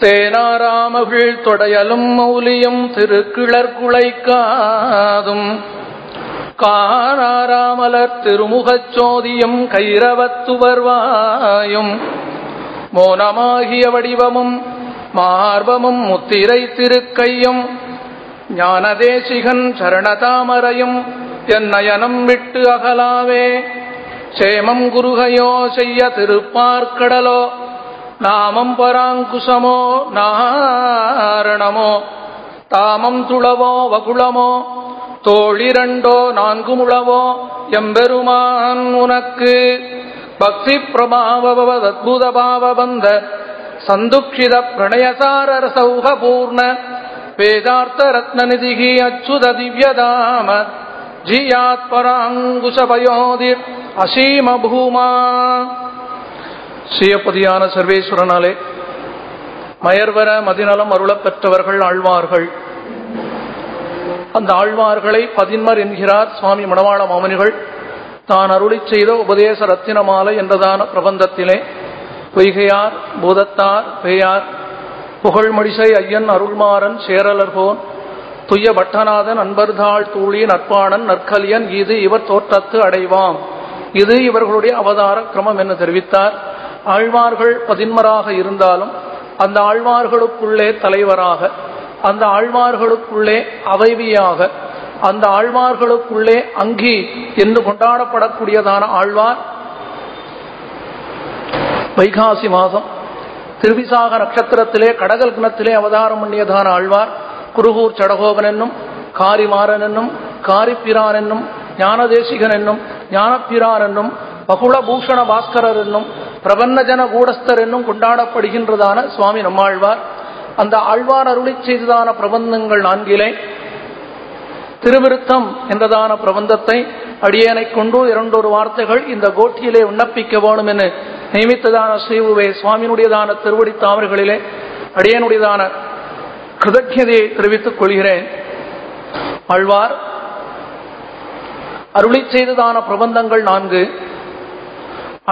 தேனாராமகிழ் தொடையலும் மௌலியும் திருக்கிளர் குலைக்காதும் காணாராமலர் திருமுகச் சோதியும் கைரவத்துவர்வாயும் மோனமாகிய வடிவமும் மார்பமும் முத்திரை திருக்கையும். ஞானதேசிகன் சரணதாமரையும் என் நயனம் விட்டு அகலாவே. சேமம் குருகையோ செய்ய திருப்பார்கடலோ. நாமம் பராங்குசமோ நாரணமோ தாமம் துளவோ வகுளமோ தோழிரண்டோ நான்கு முழவோ எம்பெருமான் உனக்கு. பக்தி பிரபாவத்புத பாவபந்த சந்துக்ஷித பிரணயசார சௌகபூர்ண வேதார்த்த ரத்னநிதிகி அச்சுத திவ்யதாம ஜியாத் பராங்குசபயோதிர் அசீம பூமா. சுயப்பதியான சர்வேஸ்வரனாலே. மயர்வர மதிநலம் அருளப் பெற்றவர்கள் ஆழ்வார்கள். அந்த ஆழ்வார்களை பதின்மர் என்கிறார் சுவாமி மணவாள மாமனிகள். தான் அருளி செய்த உபதேச ரத்தினமாலை என்றதான பிரபந்தத்திலே. பொய்கையார் பூதத்தார் பேயார் புகழ்மொழிசை ஐயன் அருள்மாறன் சேரலர்கோன் துய்ய பட்டநாதன் அன்பர்தாள் தூளி நற்பாணன் நற்கலியன் இது இவர் தோற்றத்து அடைவாம். இது இவர்களுடைய அவதார கிரமம் என்று தெரிவித்தார். ஆழ்வார்கள் பதின்மராக இருந்தாலும் அந்த ஆழ்வார்களுக்குள்ளே தலைவராக அந்த ஆழ்வார்களுக்குள்ளே அவைவியாக அந்த ஆழ்வார்களுக்குள்ளே அங்கி என்று கொண்டாடப்படக்கூடியதான ஆழ்வார் வைகாசி மாதம். திருவிசாக நட்சத்திரத்திலே கடகல் குணத்திலே அவதாரம் பண்ணியதான ஆழ்வார் குருகூர் சடகோபன் என்னும் காரிமாறன் என்னும் காரிப்பிரான் என்னும் ஞானதேசிகன் என்னும் ஞானப்பிரான் என்னும் பகுளபூஷண பாஸ்கரர் என்னும் பிரபன்னஜன கூடஸ்தர் என்னும் கொண்டாடப்படுகின்றதான சுவாமி நம்மாழ்வார். அந்த ஆழ்வார் அருளி செய்ததான பிரபந்தங்கள் நான்கிலே. திருவிருத்தம் என்றதான பிரபந்தத்தை அடியேனை கொண்டு இரண்டொரு வார்த்தைகள் இந்த கோட்டியிலே விண்ணப்பிக்க வேணும் என நியமித்ததான ஸ்ரீவுவே சுவாமியினுடையதான திருவடி தாமர்களிலே அடியனுடையதான கிருதஜதையை தெரிவித்துக் கொள்கிறேன். ஆழ்வார் அருளி செய்ததான பிரபந்தங்கள் நான்கு.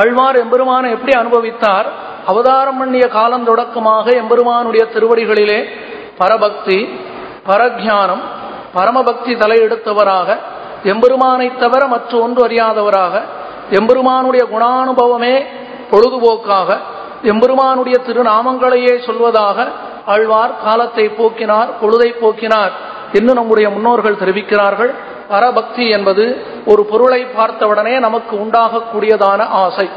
அழ்வார் எம்பெருமானை எப்படி அனுபவித்தார்? அவதாரம் பண்ணிய காலம் தொடக்கமாக எம்பெருமானுடைய திருவடிகளிலே பரபக்தி பரஜானம் பரமபக்தி தலையெடுத்தவராக எம்பெருமானை தவிர மற்ற ஒன்று அறியாதவராக எம்பெருமானுடைய குணானுபவமே பொழுதுபோக்காக எம்பெருமானுடைய திருநாமங்களையே சொல்வதாக ஆழ்வார் காலத்தை போக்கினார் பொழுதை போக்கினார் என்று நம்முடைய முன்னோர்கள் தெரிவிக்கிறார்கள். பரபக்தி என்பது ஒரு பொருளை பார்த்தவுடனே நமக்கு உண்டாகக்கூடியதான ஆசை.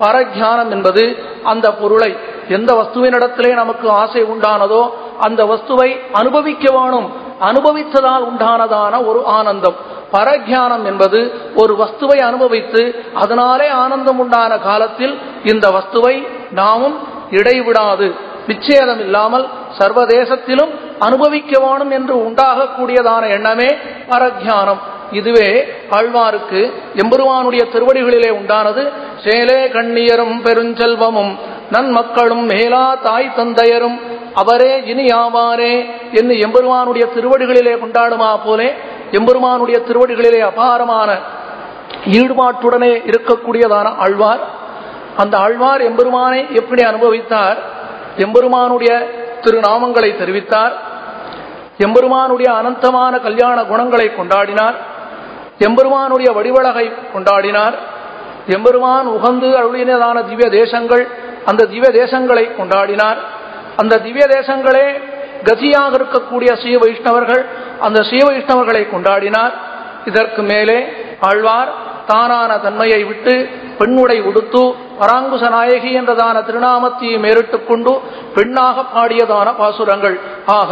பரஜானம் என்பது அந்த பொருளை எந்த வஸ்துவினிடத்திலே நமக்கு ஆசை உண்டானதோ அந்த வஸ்துவை அனுபவிக்க வேணும் அனுபவித்ததால் உண்டானதான ஒரு ஆனந்தம். பரஜானம் என்பது ஒரு வஸ்துவை அனுபவித்து அதனாலே ஆனந்தம் உண்டான காலத்தில் இந்த வஸ்துவை நாமும் இடைவிடாது. விச்சேதம் இல்லாமல் சர்வதேசத்திலும் அனுபவிக்க வேணும் என்று உண்டாகக்கூடியதான எண்ணமே பரஜானம் இதுவே ஆழ்வாருக்கு எம்பெருமானுடைய திருவடிகளிலே உண்டானது. சேலே கண்ணியரும் பெருஞ்செல்வமும் நன்மக்களும் மேலா தாய் தந்தையரும் அவரே இனி ஆவாரே என்று எம்பெருமானுடைய திருவடிகளிலே கொண்டாடுமா போலே எம்பெருமானுடைய திருவடிகளிலே அபாரமான ஈடுபாட்டுடனே இருக்கக்கூடியதான ஆழ்வார். அந்த ஆழ்வார் எம்பெருமானை எப்படி அனுபவித்தார்? எம்பெருமானுடைய திருநாமங்களை தெரிவித்தார். எம்பெருமானுடைய அனந்தமான கல்யாண குணங்களை கொண்டாடினார். எம்பெருமானுடைய வடிவழகை கொண்டாடினார். எம்பெருமான் உகந்து அருளினதான திவ்ய தேசங்கள் அந்த திவ்ய தேசங்களை கொண்டாடினார். அந்த திவ்ய தேசங்களே கதியாக இருக்கக்கூடிய ஸ்ரீ வைஷ்ணவர்கள் அந்த ஸ்ரீ வைஷ்ணவர்களை கொண்டாடினார். இதற்கு மேலே ஆழ்வார் தானான தன்மையை விட்டு பெண்ணுடை உடுத்து பராங்குச நாயகி என்றதான திருநாமத்தையை மேறிட்டுக் கொண்டு பெண்ணாக பாடியதான பாசுரங்கள். ஆக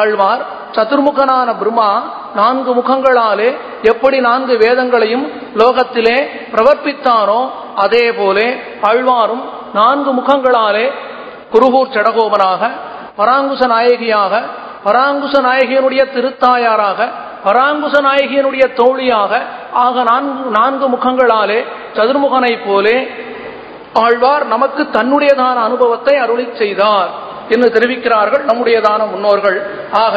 ஆழ்வார் சதுர்முகனான பிரம்மா நான்கு முகங்களாலே எப்படி நான்கு வேதங்களையும் லோகத்திலே பிரவர்ப்பித்தானோ அதே போலே ஆழ்வாரும் நான்கு முகங்களாலே குருகூர் சடகோபனாக பராங்குச நாயகியாக பராங்குச நாயகியனுடைய திருத்தாயாராக பராங்குச நாயகியனுடைய தோழியாக ஆக நான்கு நான்கு முகங்களாலே சதுர்முகனை போலே ஆழ்வார் நமக்கு தன்னுடையதான அனுபவத்தை அருளி செய்தார் என்று தெரிவிக்கிறார்கள் நம்முடையதான முன்னோர்கள். ஆக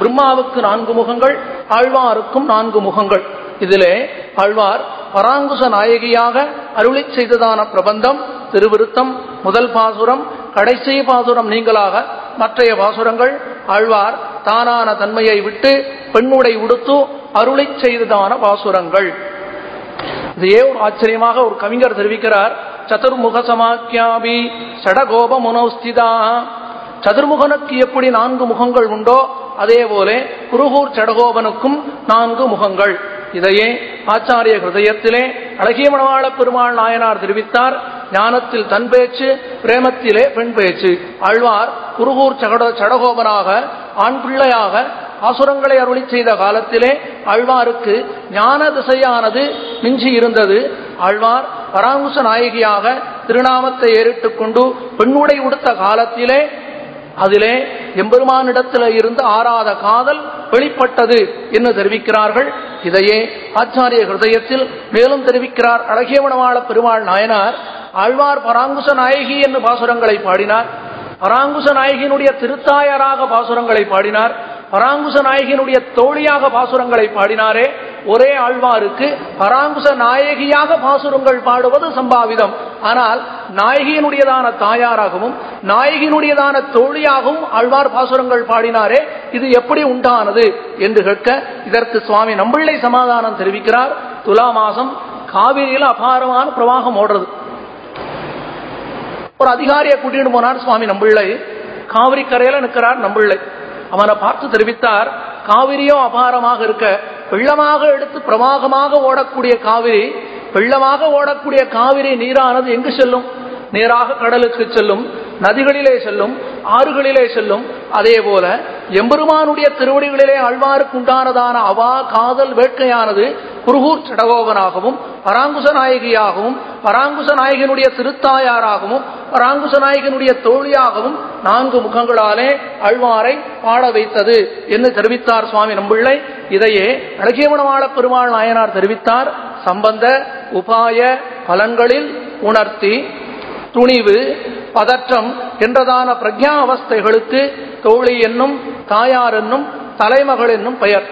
பிரம்மாவுக்கு நான்கு முகங்கள் ஆழ்வாருக்கும் நான்கு முகங்கள். இதிலே ஆழ்வார் பராங்குச நாயகியாக அருளி செய்ததான பிரபந்தம் திருவிருத்தம் முதல் பாசுரம் கடைசி பாசுரம் நீங்களாக மற்றைய பாசுரங்கள் ஆழ்வார் தானான தன்மையை விட்டு பெண்ணுடை உடுத்து அருளை செய்ததான பாசுரங்கள். இதையே ஒரு ஆச்சரியமாக ஒரு கவிஞர் தெரிவிக்கிறார். சதுர்முக சமாக்கியாபி சடகோப முனோஸ்திதா. சதுர்முகனுக்கு எப்படி நான்கு முகங்கள் உண்டோ அதே போல குருகூர் சடகோபனுக்கும் நான்கு முகங்கள். இதையே ஆச்சாரிய ஹிருதயத்திலே அழகிய மணவாள பெருமாள் நாயனார் தெரிவித்தார். ஞானத்தில் தன் பேச்சு பிரேமத்திலே பெண் பேச்சு. ஆழ்வார் குருகூர் சகட சடகோபனாக ஆண் பிள்ளையாக பாசுரங்களை அருளி செய்த காலத்திலே ஆழ்வாருக்கு ஞான திசையானது மிஞ்சி இருந்தது. ஆழ்வார் பராங்குச நாயகியாக திருநாமத்தை ஏறிட்டுக் கொண்டு பெண்ணுடை உடுத்த காலத்திலே அதிலே எம்பெருமானிடத்தில் இருந்து ஆறாத காதல் வெளிப்பட்டது என்று தெரிவிக்கிறார்கள். இதையே ஆச்சாரிய ஹிருதயத்தில் மேலும் தெரிவிக்கிறார். அழகியவனவாள பெருமாள் நாயனார் ஆழ்வார் பராங்குச நாயகி என்று பாசுரங்களை பாடினார். பராங்குச நாயகியினுடைய திருத்தாயராக பாசுரங்களை பாடினார். பராங்குச நாயகியினுடைய தோழியாக பாசுரங்களை பாடினாரே ஒரே ஆழ்வாருக்கு பராங்குச நாயகியாக பாசுரங்கள் பாடுவது சம்பாவிதம். ஆனால் நாயகியினுடையதான தாயாராகவும் நாயகியினுடையதான தோழியாகவும் ஆழ்வார் பாசுரங்கள் பாடினாரே இது எப்படி உண்டானது என்று கேட்க இதற்கு சுவாமி நம்பிள்ளை சமாதானம் தெரிவிக்கிறார். துலா மாசம் காவிரியில் அபாரமான பிரவாகம் ஓடுறது. ஒரு அதிகாரியை கூட்டிட்டு போனார் சுவாமி நம்பிள்ளை. காவிரி கரையில நிற்கிறார் நம்பிள்ளை. அவனை பார்த்து தெரிவித்தார் காவிரியோ அபாரமாக இருக்க வெள்ளமாக எடுத்து பிரவாகமாக ஓடக்கூடிய காவிரி வெள்ளமாக ஓடக்கூடிய காவிரி நீரானது எங்கு செல்லும்? நேராக கடலுக்கு செல்லும் நதிகளிலே செல்லும் ஆறுகளிலே செல்லும். அதே போல எம்பெருமானுடைய திருவடிகளிலே ஆழ்வாருக்கு உண்டானதான அவா காதல் வேட்கையானது குருகூர் சடகோபனாகவும் பராங்குச நாயகியாகவும் பராங்குச நாயகனுடைய திருத்தாயாராகவும் பராங்குச நாயகனுடைய தோழியாகவும் நான்கு முகங்களாலே அழ்வாரை பாட வைத்தது என்று தெரிவித்தார் சுவாமி நம்பிள்ளை. இதையே அழகியவனவாள பெருமாள் நாயனார் தெரிவித்தார். சம்பந்த உபாய பலன்களில் உணர்த்தி துணிவு பதற்றம் என்றதான பிரஜா அவஸ்தைகளுக்கு தோழி என்னும் தாயார் என்னும் தலைமகள் என்னும் பெயர்.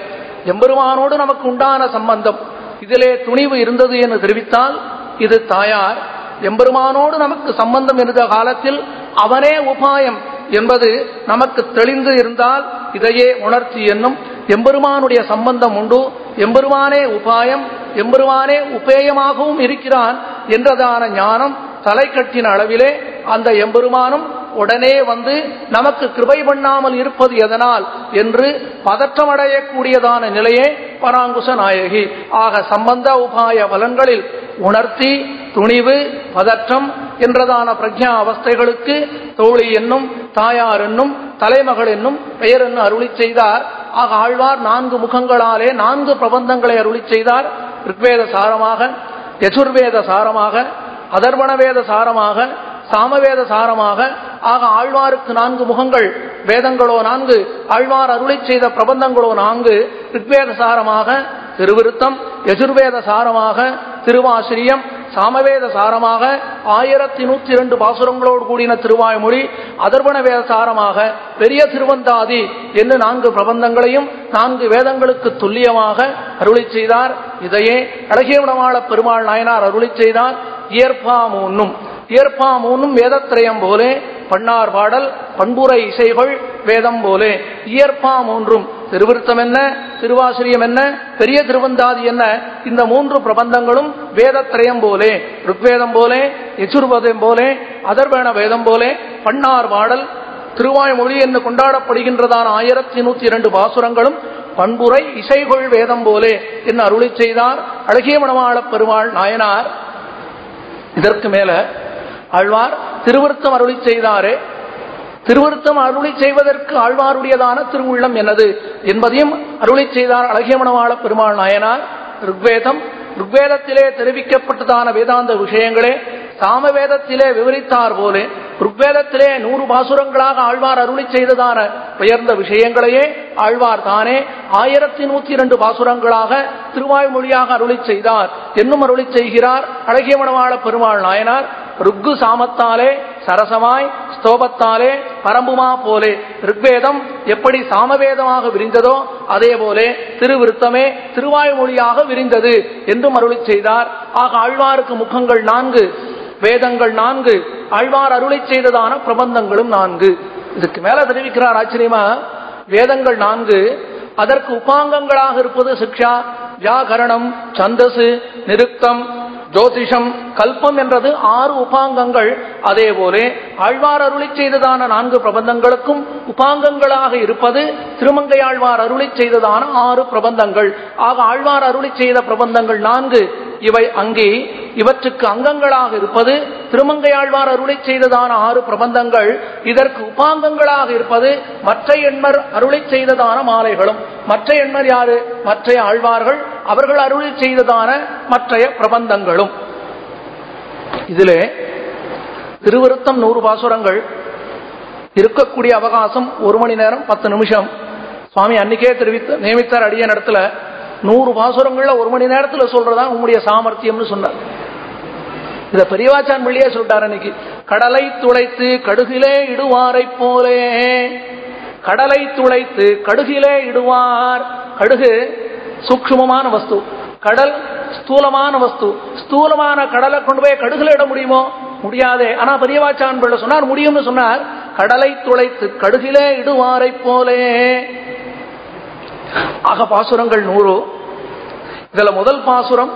எம்பெருமானோடு நமக்கு உண்டான சம்பந்தம். இதிலே துணிவு இருந்தது என்று தெரிவித்தால் இது தாயார். எம்பெருமானோடு நமக்கு சம்பந்தம் இருந்த காலத்தில் அவனே உபாயம் என்பது நமக்கு தெளிந்து இருந்தால் இதையே உணர்ச்சி என்னும் எம்பெருமானுடைய சம்பந்தம் உண்டு. எம்பெருமானே உபாயம் எம்பெருமானே உபேயமாகவும் இருக்கிறான் என்றதான ஞானம் தலை கட்டின அளவிலே அந்த எம்பெருமானும் உடனே வந்து நமக்கு கிருபை பண்ணாமல் இருப்பது எதனால்? என்று பதற்றமடையக்கூடியதான நிலையே பராங்குச நாயகி ஆக சம்பந்த உபாய பலன்களில் உணர்த்தி துணிவு பதற்றம் என்றதான பிரஜா அவஸ்தைகளுக்கு தோழி என்னும் தாயார் என்னும் தலைமகள் என்னும் பெயர் என்ன அருளி செய்தார்? ஆக ஆழ்வார் நான்கு முகங்களாலே நான்கு பிரபந்தங்களை அருளி செய்தார். ரிக்வேத சாரமாக யசுர்வேத சாரமாக அதர்வண வேத சாரமாக சாமவேத சாரமாக ஆக ஆழ்வாருக்கு நான்கு முகங்கள் வேதங்களோ நான்கு ஆழ்வார் அருளை செய்த பிரபந்தங்களோ நான்கு ரிக்வேத சாரமாக திருவிருத்தம் யஜுர்வேத சாரமாக திருவாசிரியம் சாமவேத சாரமாக ஆயிரத்தி நூத்தி இரண்டு பாசுரங்களோடு கூடின திருவாய்மொழி அதர்வண வேத சாரமாக பெரிய திருவந்தாதி என்று நான்கு பிரபந்தங்களையும் நான்கு வேதங்களுக்கு துல்லியமாக அருளி செய்தார். இதையே அழகியவனமாள பெருமாள் நாயனார் அருளி செய்தார். இயற்பா மூன்னும். இயற்பா மூன்னும் வேதத்திரயம் போலே பண்ணார் பாடல் பண்புரை இசைகள் வேதம் போலே. இயற்பா மூன்றும். திருவிருத்தம் என்ன? திருவாசிரியம் என்ன? பெரிய திருவந்தாதி என்ன? இந்த மூன்று பிரபந்தங்களும் வேதத்திரயம் போலே. ருக்வேதம் போலே யசுர்வதம் போலே அதர்வேண வேதம் போலே. பண்ணார் பாடல் திருவாய்மொழி என்று கொண்டாடப்படுகின்றதான ஆயிரத்தி நூத்தி இரண்டு பாசுரங்களும் பண்புரை இசைகொள் வேதம் போலே என்று அருளி செய்தார் அழகிய மணவாள பெருமாள் நாயனார். இதற்கு மேல ஆழ்வார் திருவருத்தம் அருளி செய்தாரே. திருவருத்தம் அருளி செய்வதற்கு ஆழ்வாருடையதான திருவுள்ளம் என்னது என்பதையும் அருளி செய்தார் அழகியமணவாள பெருமாள் நாயனார். ருக்வேதம் ருக்வேதத்திலே தெரிவிக்கப்பட்டதான வேதாந்த விஷயங்களே சாமவேதத்திலே விவரித்தார் போலே ருக்வேதத்திலே நூறு பாசுரங்களாக ஆழ்வார் அருளி செய்ததான உயர்ந்த விஷயங்களையே ஆழ்வார் தானே ஆயிரத்தி நூத்தி இரண்டு பாசுரங்களாக திருவாய்மொழியாக அருளி செய்தார். என்னும் அருளி செய்கிறார் அழகிய மணவாள பெருமாள் நாயனார். ருக்கு சாமத்தாலே சரசமாய் ஸ்தோபத்தாலே பரம்புமா போலே ருக்வேதம் எப்படி சாமவேதமாக விரிந்ததோ அதே போலே திருவிருத்தமே திருவாய்மொழியாக விரிந்தது என்றும் அருளி செய்தார். ஆக ஆழ்வாருக்கு முகங்கள் நான்கு வேதங்கள் நான்கு ஆழ்வார் அருளை செய்ததான பிரபந்தங்களும் நான்கு. இதுக்கு மேல தெரிவிக்கிறார் ஆச்சரியமா? வேதங்கள் நான்கு அதற்கு உபாங்கங்களாக இருப்பது சிக்ஷா வியாகரணம் சந்தசு நிருக்தம் ஜோதிஷம் கல்பம் என்றது ஆறு உபாங்கங்கள். அதே போலே ஆழ்வார் அருளி செய்ததான நான்கு பிரபந்தங்களுக்கும் உபாங்கங்களாக இருப்பது திருமங்கை ஆழ்வார் அருளி செய்ததான ஆறு பிரபந்தங்கள். ஆக ஆழ்வார் அருளி செய்த பிரபந்தங்கள் நான்கு. இவை அங்கே இவற்றுக்கு அங்கங்களாக இருப்பது திருமங்கை ஆழ்வார் அருளை செய்ததான ஆறு பிரபந்தங்கள் இதற்கு உபாங்கங்களாக இருப்பது மற்ற எண்மர் அருளை செய்ததான மாலைகளும். மற்ற எண்மர் யாரு? மற்ற ஆழ்வார்கள் அவர்கள் அருளை செய்ததான மற்றைய பிரபந்தங்களும். இதிலே திருவருத்தம் நூறு பாசுரங்கள் இருக்கக்கூடிய அவகாசம் ஒரு மணி நேரம் பத்து நிமிஷம். சுவாமி அன்னைக்கே தெரிவித்து நியமித்தார் அடிய நடத்துல நூறு பாசுரங்கள்ல ஒரு மணி நேரத்துல சொல்றதா உங்களுடைய சாமர்த்தியம்னு சொன்னார். இத பெரியவாச்சான் வெளியே சொல்லிட்டார் அன்னைக்கு. கடலை துளைத்து கடுகிலே இடுவாரை போலே. கடலை துளைத்து கடுகிலே இடுவார். கடுகு சூக்ஷ்மமான வஸ்து. கடல் ஸ்தூலமான வஸ்து. ஸ்தூலமான கடலை கொண்டு போய் கடுகுல இட முடியுமோ? முடியாதே. ஆனா பெரியவாச்சான் சொன்னார் முடியும்னு சொன்னார். கடலை துளைத்து கடுகிலே இடுவாரை போலே. ஆக பாசுரங்கள் நூறு. இதுல முதல் பாசுரம்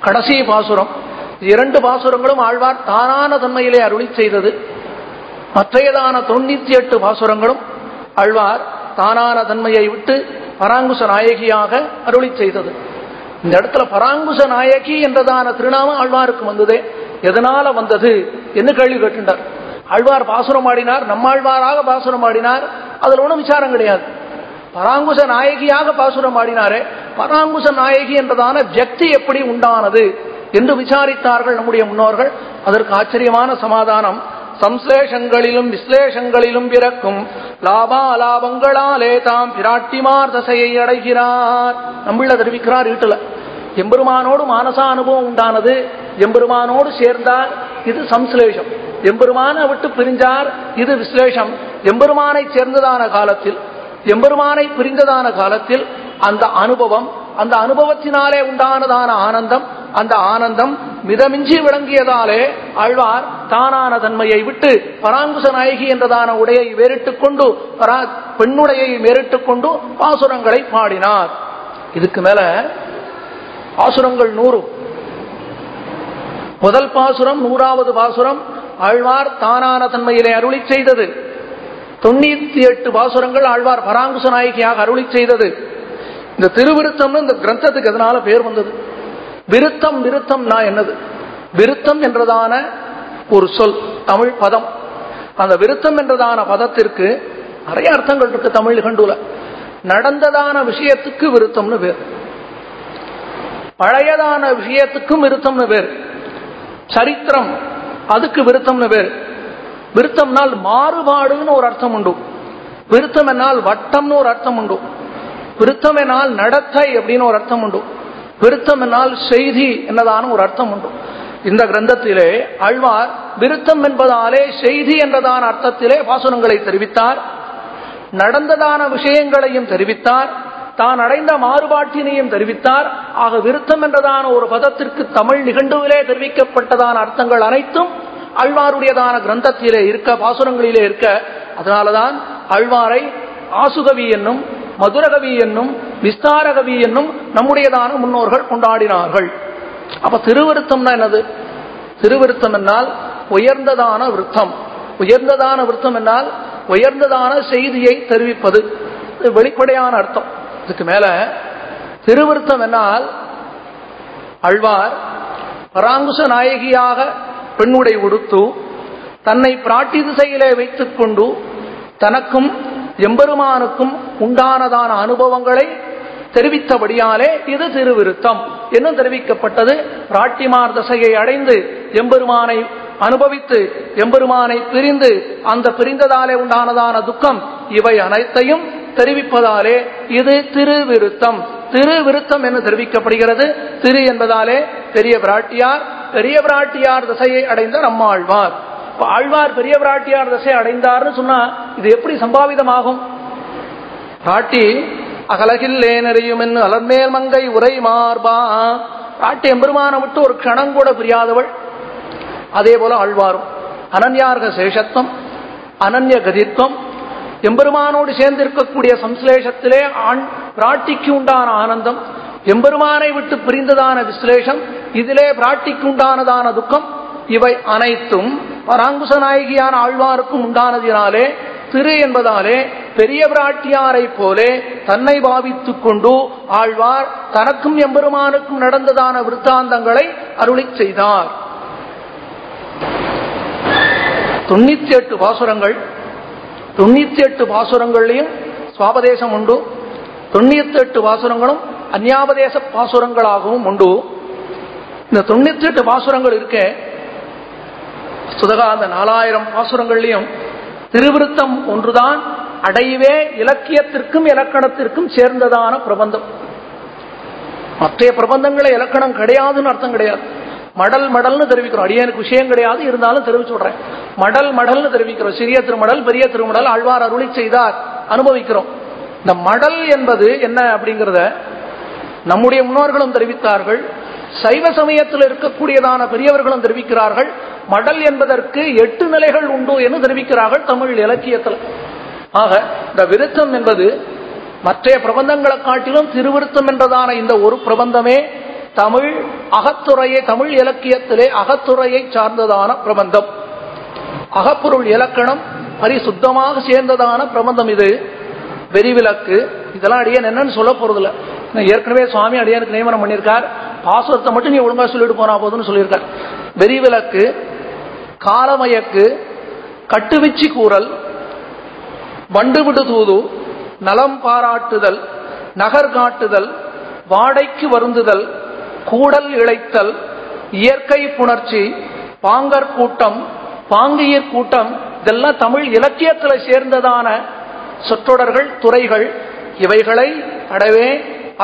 கடைசி பாசுரம். இரண்டு பாசுரங்களும் ஆழ்வார் தானான தன்மையிலே அருளி செய்தது. மற்றையதான தொண்ணூத்தி எட்டு பாசுரங்களும் ஆழ்வார் தானான தன்மையை விட்டு பராங்குச நாயகியாக அருளி செய்தது. இந்த இடத்துல பராங்குச நாயகி என்றதான திருநாமம் ஆழ்வாருக்கு வந்ததே. எதனால வந்தது என்று கேள்வி கேட்டுட்டார் ஆழ்வார் பாசுரம் ஆடினார் நம்மாழ்வாராக பாசுரம் ஆடினார். அதுல ஒன்றும் விசாரம் கிடையாது. பராங்குச நாயகியாக பாசுரம் ஆடினாரே. பராங்குச நாயகி என்றதான ஜக்தி எப்படி உண்டானது என்று விசாரித்தார்கள் நம்முடைய முன்னோர்கள். அதற்கு ஆச்சரியமான சமாதானம். சம்சலேஷங்களிலும் விஸ்லேஷங்களிலும் பிறக்கும் லாபா லாபங்களாலே தாம் பிராட்டிமார் தசையை அடைகிறார். நம்மள தெரிவிக்கிறார் வீட்டுல எம்பெருமானோடு மானசா அனுபவம் உண்டானது. எம்பெருமானோடு சேர்ந்தார் இது சம்சலேஷம் எம்பெருமான விட்டு பிரிஞ்சார் இது விஸ்லேஷம். எம்பெருமானை சேர்ந்ததான காலத்தில் எம்பெருமானை பிரிந்ததான காலத்தில் அந்த அனுபவம் அந்த அனுபவத்தினாலே உண்டானதான ஆனந்தம் அந்த ஆனந்தம் மிதமிஞ்சி விளங்கியதாலே ஆழ்வார் தானான தன்மையை விட்டு பராங்குச நாயகி என்றதான உடையை வேறிட்டுக் கொண்டு பெண்ணுடையை வேறிட்டுக் கொண்டு பாசுரங்களை பாடினார். இதுக்கு மேல பாசுரங்கள் நூறு. முதல் பாசுரம் நூறாவது பாசுரம் ஆழ்வார் தானான தன்மையிலே அருளி செய்தது. தொண்ணூத்தி எட்டு பாசுரங்கள் ஆழ்வார் பராங்குச நாயகியாக அருளி செய்தது. இந்த திருவிருத்தம் இந்த கிரந்தத்துக்கு எதனால பேர் வந்தது? விருத்தம் விருத்தம்னா என்னது? விருத்தம் என்றதான ஒரு சொல் தமிழ் பதம். அந்த விருத்தம் என்றதான பதத்திற்கு நிறைய அர்த்தங்கள் இருக்கு தமிழ் கண்டுல நடந்ததான விஷயத்துக்கு விருத்தம்னு பேர். பழையதான விஷயத்துக்கும் விருத்தம்னு பேர். சரித்திரம் அதுக்கு விருத்தம்னு பேர். விருத்தம்னால் மாறுபாடுன்னு ஒரு அர்த்தம் உண்டு. விருத்தம் என்னால் வட்டம்னு ஒரு அர்த்தம் உண்டு. விருத்தம் என்னால் நடத்தை அப்படின்னு ஒரு அர்த்தம் உண்டு. விருத்தம் என்னால் செய்தி என்னதான ஒரு அர்த்தம் உண்டு. இந்த கிரந்தத்திலே ஆழ்வார் விருத்தம் என்பதாலே செய்தி என்றதான அர்த்தத்திலே பாசுரங்களை தெரிவித்தார். நடந்ததான விஷயங்களையும் தெரிவித்தார். தான் அடைந்த மாறுபாட்டினையும் தெரிவித்தார். ஆக விருத்தம் என்றதான ஒரு பதத்திற்கு தமிழ் நிகண்டுவிலே தெரிவிக்கப்பட்டதான அர்த்தங்கள் அனைத்தும் அழ்வாருடையதான கிரந்தத்திலே இருக்க பாசுரங்களிலே இருக்க அதனாலதான் அழ்வாரை ஆசுகவி என்னும் மதுரகவி என்னும் விஸ்தாரகவி என்னும் நம்முடையதான முன்னோர்கள் கொண்டாடினார்கள். அப்ப திருவிருத்தம்னா என்னது? திருவிருத்தம் என்னால் உயர்ந்ததான விருத்தம். உயர்ந்ததான விருத்தம் என்னால் உயர்ந்ததான செய்தியை தெரிவிப்பது. வெளிப்படையான அர்த்தம். இதுக்கு மேல திருவிருத்தம் என்னால் அழ்வார் பராங்குச நாயகியாக பெண்ணுடை உடுத்து தன்னை பிராட்டி திசையிலே வைத்துக் கொண்டு தனக்கும் எம்பெருமானுக்கும் உண்டானதான அனுபவங்களை தெரிவித்தபடியாலே இது திருவிருத்தம். என்னும் தெரிவிக்கப்பட்டது பிராட்டிமார் தசையை அடைந்து எம்பெருமானை அனுபவித்து எம்பெருமானை பிரிந்து அந்த பிரிந்ததாலே உண்டானதான துக்கம் இவை அனைத்தையும் தெரிவிப்பதாலே இது திருவிருத்தம். திருவிருத்தம் என்று தெரிவிக்கப்படுகிறது. திரு என்பதாலே பெரிய பிராட்டியார் பெரிய பிராட்டியார் திசையை அடைந்த நம்மாழ்வார் ஆழ்வார். பெரிய பிராட்டியார் தசையை அடைந்தார்னு சொன்னா இது எப்படி சம்பாவிதமாகும்? பிராட்டி அகலகில்லே ஏனறியும் அலர்மேல் மங்கை உரை மார்பா. பிராட்டி எம்பெருமான விட்டு ஒரு க்ஷணம் கூட பிரியாதவள். அதே போல ஆழ்வாரும். அனன்யார்க சேஷத்துவம் அனன்ய கதித்துவம் எம்பெருமானோடு சேர்ந்திருக்கக்கூடிய சம்ஸ்லேஷத்திலே ஆண் பிராட்டிக்கு உண்டான ஆனந்தம் எம்பெருமானை விட்டு பிரிந்ததான விசலேஷம் இதிலே பிராட்டிக்குண்டானதான துக்கம் இவை அனைத்தும் பராங்குச நாயகியான ஆழ்வாருக்கும் உண்டானதினாலே திரு என்பதாலே பெரிய பிராட்டியாரை போலே தன்னை பாவித்துக் கொண்டு ஆழ்வார் தனக்கும் எம்பெருமானுக்கும் நடந்ததான விருத்தாந்தங்களை அருளி செய்தார். தொண்ணூத்தி எட்டு பாசுரங்கள் தொண்ணூத்தி எட்டு பாசுரங்கள்லையும் சுவாபதேசம் உண்டு. தொண்ணூத்தி எட்டு பாசுரங்களும் அந்யாபதேச பாசுரங்களாகவும் உண்டு. இந்த தொண்ணூத்தி எட்டு பாசுரங்கள் இருக்க. சுதகா அந்த நாலாயிரம் பாசுரங்கள்லையும் திருவிருத்தம் ஒன்றுதான் அடையவே இலக்கியத்திற்கும் இலக்கணத்திற்கும் சேர்ந்ததான பிரபந்தம். மற்ற பிரபந்தங்களை இலக்கணம் கிடையாதுன்னு அர்த்தம் கிடையாது. மடல் மடல்னு தெரிவிக்கிறோம். அடியனுக்கு விஷயம் கிடையாது. இருந்தாலும் தெரிவிச்சு விடுறேன். மடல் மடல்னு தெரிவிக்கிறோம். சிறிய திருமடல் பெரிய திருமடல் ஆழ்வார் அருளி செய்தார் அனுபவிக்கிறோம். இந்த மடல் என்பது என்ன அப்படிங்கிறத நம்முடைய முன்னோர்களும் தெரிவித்தார்கள். சைவ சமயத்தில் இருக்கக்கூடியதான பெரியவர்களும் தெரிவிக்கிறார்கள். மடல் என்பதற்கு எட்டு நிலைகள் உண்டு என்று தெரிவிக்கிறார்கள் தமிழ் இலக்கியத்தில். ஆக இந்த விருத்தம் என்பது மற்ற பிரபந்தங்களை காட்டிலும் திருவிருத்தம் என்றதான இந்த ஒரு பிரபந்தமே தமிழ் அகத்துறையை தமிழ் இலக்கியத்திலே அகத்துறையை சார்ந்ததான பிரபந்தம். அகப்பொருள் இலக்கணம் பரிசுத்தமாக சேர்ந்ததான பிரபந்தம் இது. வெறிவிலக்கு இதெல்லாம் அடியன் என்னன்னு சொல்ல போறதில்ல. ஏற்கனவே சுவாமி அடியனுக்கு நியமனம் பண்ணியிருக்கார். பாசுரத்தை மட்டும் நீ ஒழுங்கா சொல்லிட்டு போனா போதுன்னு சொல்லியிருக்கார். வெறிவிலக்கு காலமயக்கு கட்டுவிச்சி கூறல் வண்டுவிடு தூது நலம் பாராட்டுதல் நகர் காட்டுதல் வாடைக்கு வருந்துதல் கூடல் இழைத்தல் இயற்கை புணர்ச்சி பாங்கர் கூட்டம் பாங்கியர் கூட்டம் இதெல்லாம் தமிழ் இலக்கியத்தில் சேர்ந்ததான சொற்றொடர்கள் துறைகள் இவைகளை அடவே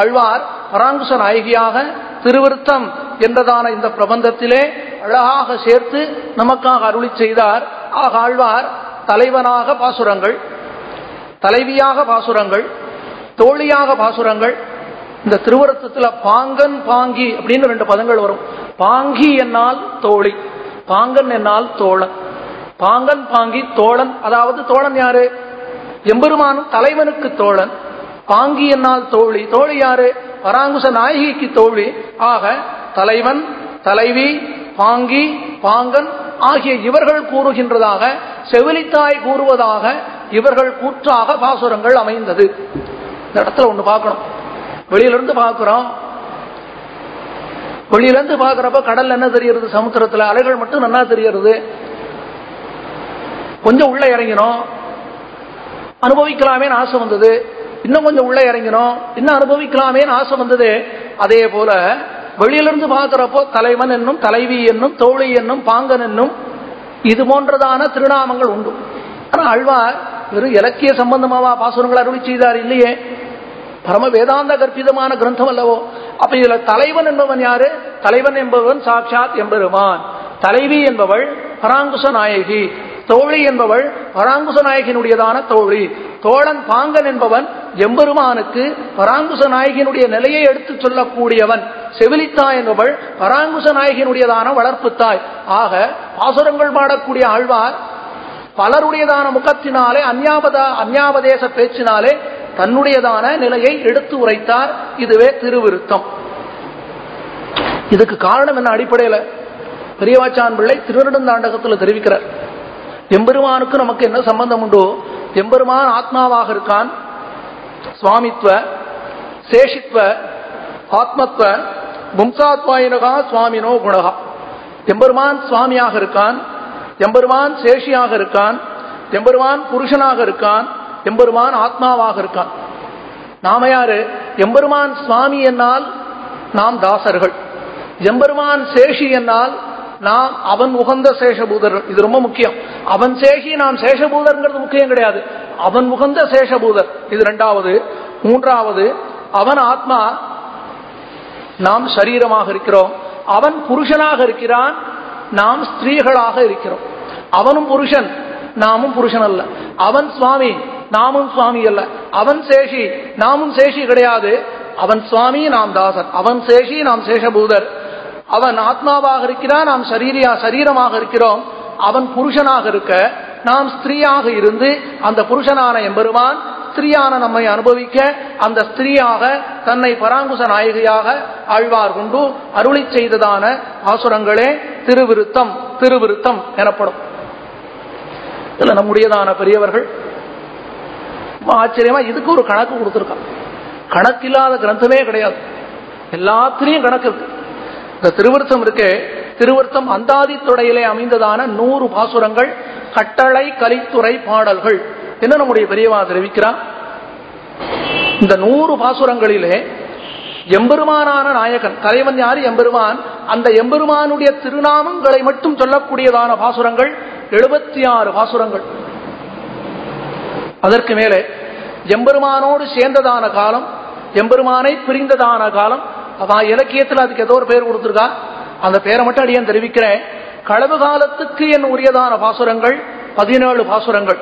அழ்வார் பராங்குச நாயகியாக திருவிருத்தம் என்றதான இந்த பிரபந்தத்திலே அழகாக சேர்த்து நமக்காக அருளி செய்தார். ஆக ஆழ்வார் தலைவனாக பாசுரங்கள் தலைவியாக பாசுரங்கள் தோழியாக பாசுரங்கள் இந்த திருவருத்தத்தில் பாங்கன் பாங்கி அப்படின்னு ரெண்டு பதங்கள் வரும். பாங்கி என்னால் தோழி பாங்கன் என்னால் தோழன் பாங்கன் பாங்கி தோழன் அதாவது தோழன் யாரு? எம்பெருமானும் தலைவனுக்கு தோழன். பாங்கி என்னால் தோழி. தோழி யாரு? பராங்குச நாயகிக்கு தோழி. ஆக தலைவன் தலைவி பாங்கி பாங்கன் ஆகிய இவர்கள் கூறுகின்றதாக செவிலித்தாய் கூறுவதாக இவர்கள் கூற்றாக பாசுரங்கள் அமைந்தது. இந்த இடத்துல ஒன்று பார்க்கணும். வெளியிலிருந்து பார்க்கிறோம். வெளியிலிருந்து பார்க்கிறப்ப கடல் என்ன தெரிகிறது சமுத்திரத்தில் அலைகள் மட்டும் நல்லா தெரிகிறது கொஞ்சம் உள்ள இறங்கினோம். அனுபவிக்கலாமே ஆசை வந்தது. இன்னும் கொஞ்சம் உள்ள இறங்கினோம். இன்னும் அனுபவிக்கலாமே ஆசை வந்தது. அதே போல வெளியிலிருந்து பார்க்கிறப்போ தலைவன் என்னும் தலைவி என்னும் தோழி என்னும் பாங்கன் என்னும் இது போன்றதான திருநாமங்கள் உண்டு. ஆனா அழ்வார் வெறும் இலக்கிய சம்பந்தமாவா பாசுரங்கள் அருள் செய்தார் இல்லையே? பரம வேதாந்த கற்பிதமான கிரந்தம் அல்லவோ? அப்ப இதுல தலைவன் என்பவன் யாரு? தலைவன் என்பவன் சாட்சாத் எம்பெருமான். தலைவி என்பவள் பராங்குச நாயகி. தோழி என்பவள் பராங்குச நாயகினுடையதான தோழி. தோழன் பாங்கன் என்பவன் எம்பெருமானுக்கு பராங்குச நாயகினுடைய நிலையை எடுத்து சொல்லக்கூடியவன். செவிலித்தாய் என்பவள் பராங்குச நாயகினுடையதான வளர்ப்பு தாய். ஆக பாசுரங்கள் பாடக்கூடிய ஆழ்வார் பலருடையதான முகத்தினாலே அந்யாபதா அந்யாபதேச பேச்சினாலே தன்னுடையதான நிலையை எடுத்து உரைத்தார். இதுவே திருவிருத்தம். இதுக்கு காரணம் என்ன அடிப்படையில்? பெரியவாச்சான் பிள்ளை திருநெடுந்தாண்டகத்தில் தெரிவிக்கிறார். எம்பெருமானுக்கு நமக்கு என்ன சம்பந்தம் உண்டோ? எம்பெருமான் ஆத்மாவாக இருக்கான். சுவாமித்வ சேஷித்வ ஆத்மத்வ பும்சாத்வாயினகா சுவாமினோ குணகா. எம்பெருமான் சுவாமியாக இருக்கான். எம்பெருமான் சேஷியாக இருக்கான். எம்பெருமான் புருஷனாக இருக்கான். எம்பெருமான் ஆத்மாவாக இருக்கான். நாம யாரு? எம்பெருமான் சுவாமி என்னால் நாம் தாசர்கள். எம்பெருமான் சேஷி என்னால் நாம் அவன் உகந்த சேஷபூதர். இது ரொம்ப முக்கியம். அவன் சேஷி நாம் சேஷபூதர்ங்கிறது முக்கியம் கிடையாது. அவன் உகந்த சேஷபூதர். இது ரெண்டாவது. மூன்றாவது அவன் ஆத்மா நாம் சரீரமாக இருக்கிறோம். அவன் புருஷனாக இருக்கிறான். நாம் ஸ்திரீகளாக இருக்கிறோம். அவனும் புருஷன் நாமும் புருஷன் அல்ல. அவன் சுவாமி நாமும் சுவாமி அல்ல. அவன் சேஷி நாமும் சேஷி கிடையாது. அவன் சுவாமி நாம் தாசன் அவன் சேஷி நாம் சேஷபூதர். அவன் ஆத்மாவாக இருக்கிறான் நாம் சரீரியா சரீரமாக இருக்கிறோம் அவன் புருஷனாக இருக்க நாம் ஸ்திரீயாக இருந்து அந்த புருஷனான எம்பெருமான் ஸ்திரீயான நம்மை அனுபவிக்க அந்த ஸ்திரீயாக தன்னை பராங்குச நாயகியாக ஆழ்வார் கொண்டு அருளி செய்ததான ஆசுரங்களே திருவிருத்தம் திருவிருத்தம் எனப்படும். இதுல நம்முடையதான பெரியவர்கள் ஆச்சரியமா இதுக்கு ஒரு கணக்கு கொடுத்திருக்கான் கணக்கில்லாத கிரந்தமே கிடையாது. எல்லாத்திலையும் கணக்கு இருக்கு. இந்த திருவருத்தம் இருக்கே. திருவருத்தம் அந்தாதி தொடையிலே அமைந்ததான நூறு பாசுரங்கள் கட்டளை கலித்துறை பாடல்கள். என்ன நம்முடைய பெரியவா தெரிவிக்கிறார் இந்த நூறு பாசுரங்களிலே எம்பெருமானான நாயகன் தலைவன் யார்? எம்பெருமான். அந்த எம்பெருமானுடைய திருநாமங்களை மட்டும் சொல்லக்கூடியதான பாசுரங்கள் எழுபத்தி ஆறு பாசுரங்கள். அதற்கு மேலே எம்பெருமானோடு சேர்ந்ததான காலம் எம்பெருமானை பிரிந்ததான காலம் அதான் இலக்கியத்தில் அதுக்கு ஏதோ ஒரு பேர் கொடுத்துருக்கா? அந்த பேரை மட்டும் அடியன் தெரிவிக்கிறேன். களவு காலத்துக்கு என் உரியதான பாசுரங்கள் பதினேழு பாசுரங்கள்.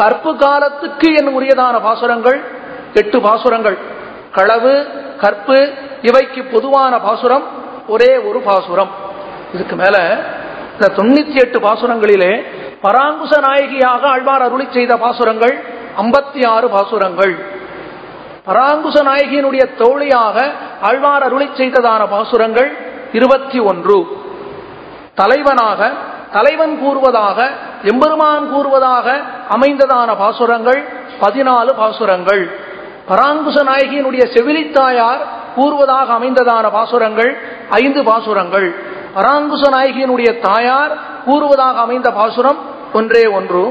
கற்பு காலத்துக்கு என் உரியதான பாசுரங்கள் எட்டு பாசுரங்கள். களவு கற்பு இவைக்கு பொதுவான பாசுரம் ஒரே ஒரு பாசுரம். இதுக்கு மேல இந்த தொண்ணூத்தி எட்டு பாசுரங்களிலே பராங்குச நாயகியாக ஆழ்வார் அருளி செய்த பாசுரங்கள் ஐம்பத்தி ஆறு பாசுரங்கள். பராங்குச நாயகியினுடைய தோழியாக ஆழ்வார் அருளை செய்ததான பாசுரங்கள் இருபத்தி ஒன்று. தலைவனாக தலைவன் கூறுவதாக எம்பெருமான் கூறுவதாக அமைந்ததான பாசுரங்கள் பதினாலு பாசுரங்கள். பராங்குச நாயகியினுடைய செவிலித்தாயார் கூறுவதாக அமைந்ததான பாசுரங்கள் ஐந்து பாசுரங்கள். பராங்குச நாயகியினுடைய தாயார் கூறுவதாக அமைந்த பாசுரம் ஒன்றே ஒன்று.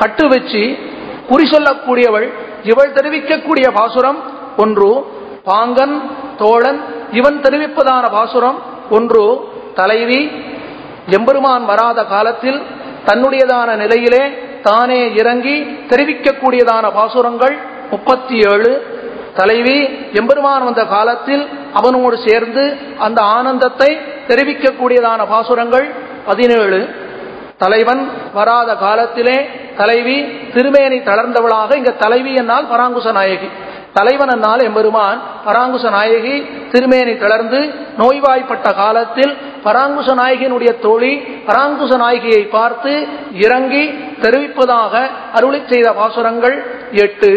கட்டு வச்சு குறி சொல்லக்கூடியவள் இவள் தெரிவிக்கக்கூடிய பாசுரம் ஒன்று பாங்கன் தோழன் இவன் தெரிவிப்பதான பாசுரம் ஒன்று தலைவி. எம்பெருமான் வராத காலத்தில் தன்னுடையதான நிலையிலே தானே இறங்கி தெரிவிக்கக்கூடியதான பாசுரங்கள் முப்பத்தி ஏழு தலைவி எம்பெருமான் வந்த காலத்தில் அவனோடு சேர்ந்து அந்த ஆனந்தத்தை தெரிவிக்கக்கூடியதான பாசுரங்கள் பதினேழு. தலைவன் வராத காலத்திலே தலைவி திருமேனி தளர்ந்தவளாக இங்க தலைவி என்னால் பராங்குச நாயகி. தலைவன் என்னால் எம்பெருமான் பராங்குச நாயகி திருமேனி தளர்ந்து நோய்வாய்ப்பட்ட காலத்தில் பராங்குச நாயகியினுடைய தோழி பராங்குச நாயகியை பார்த்து இறங்கி தெரிவிப்பதாக அருளி செய்த பாசுரங்கள் எட்டு.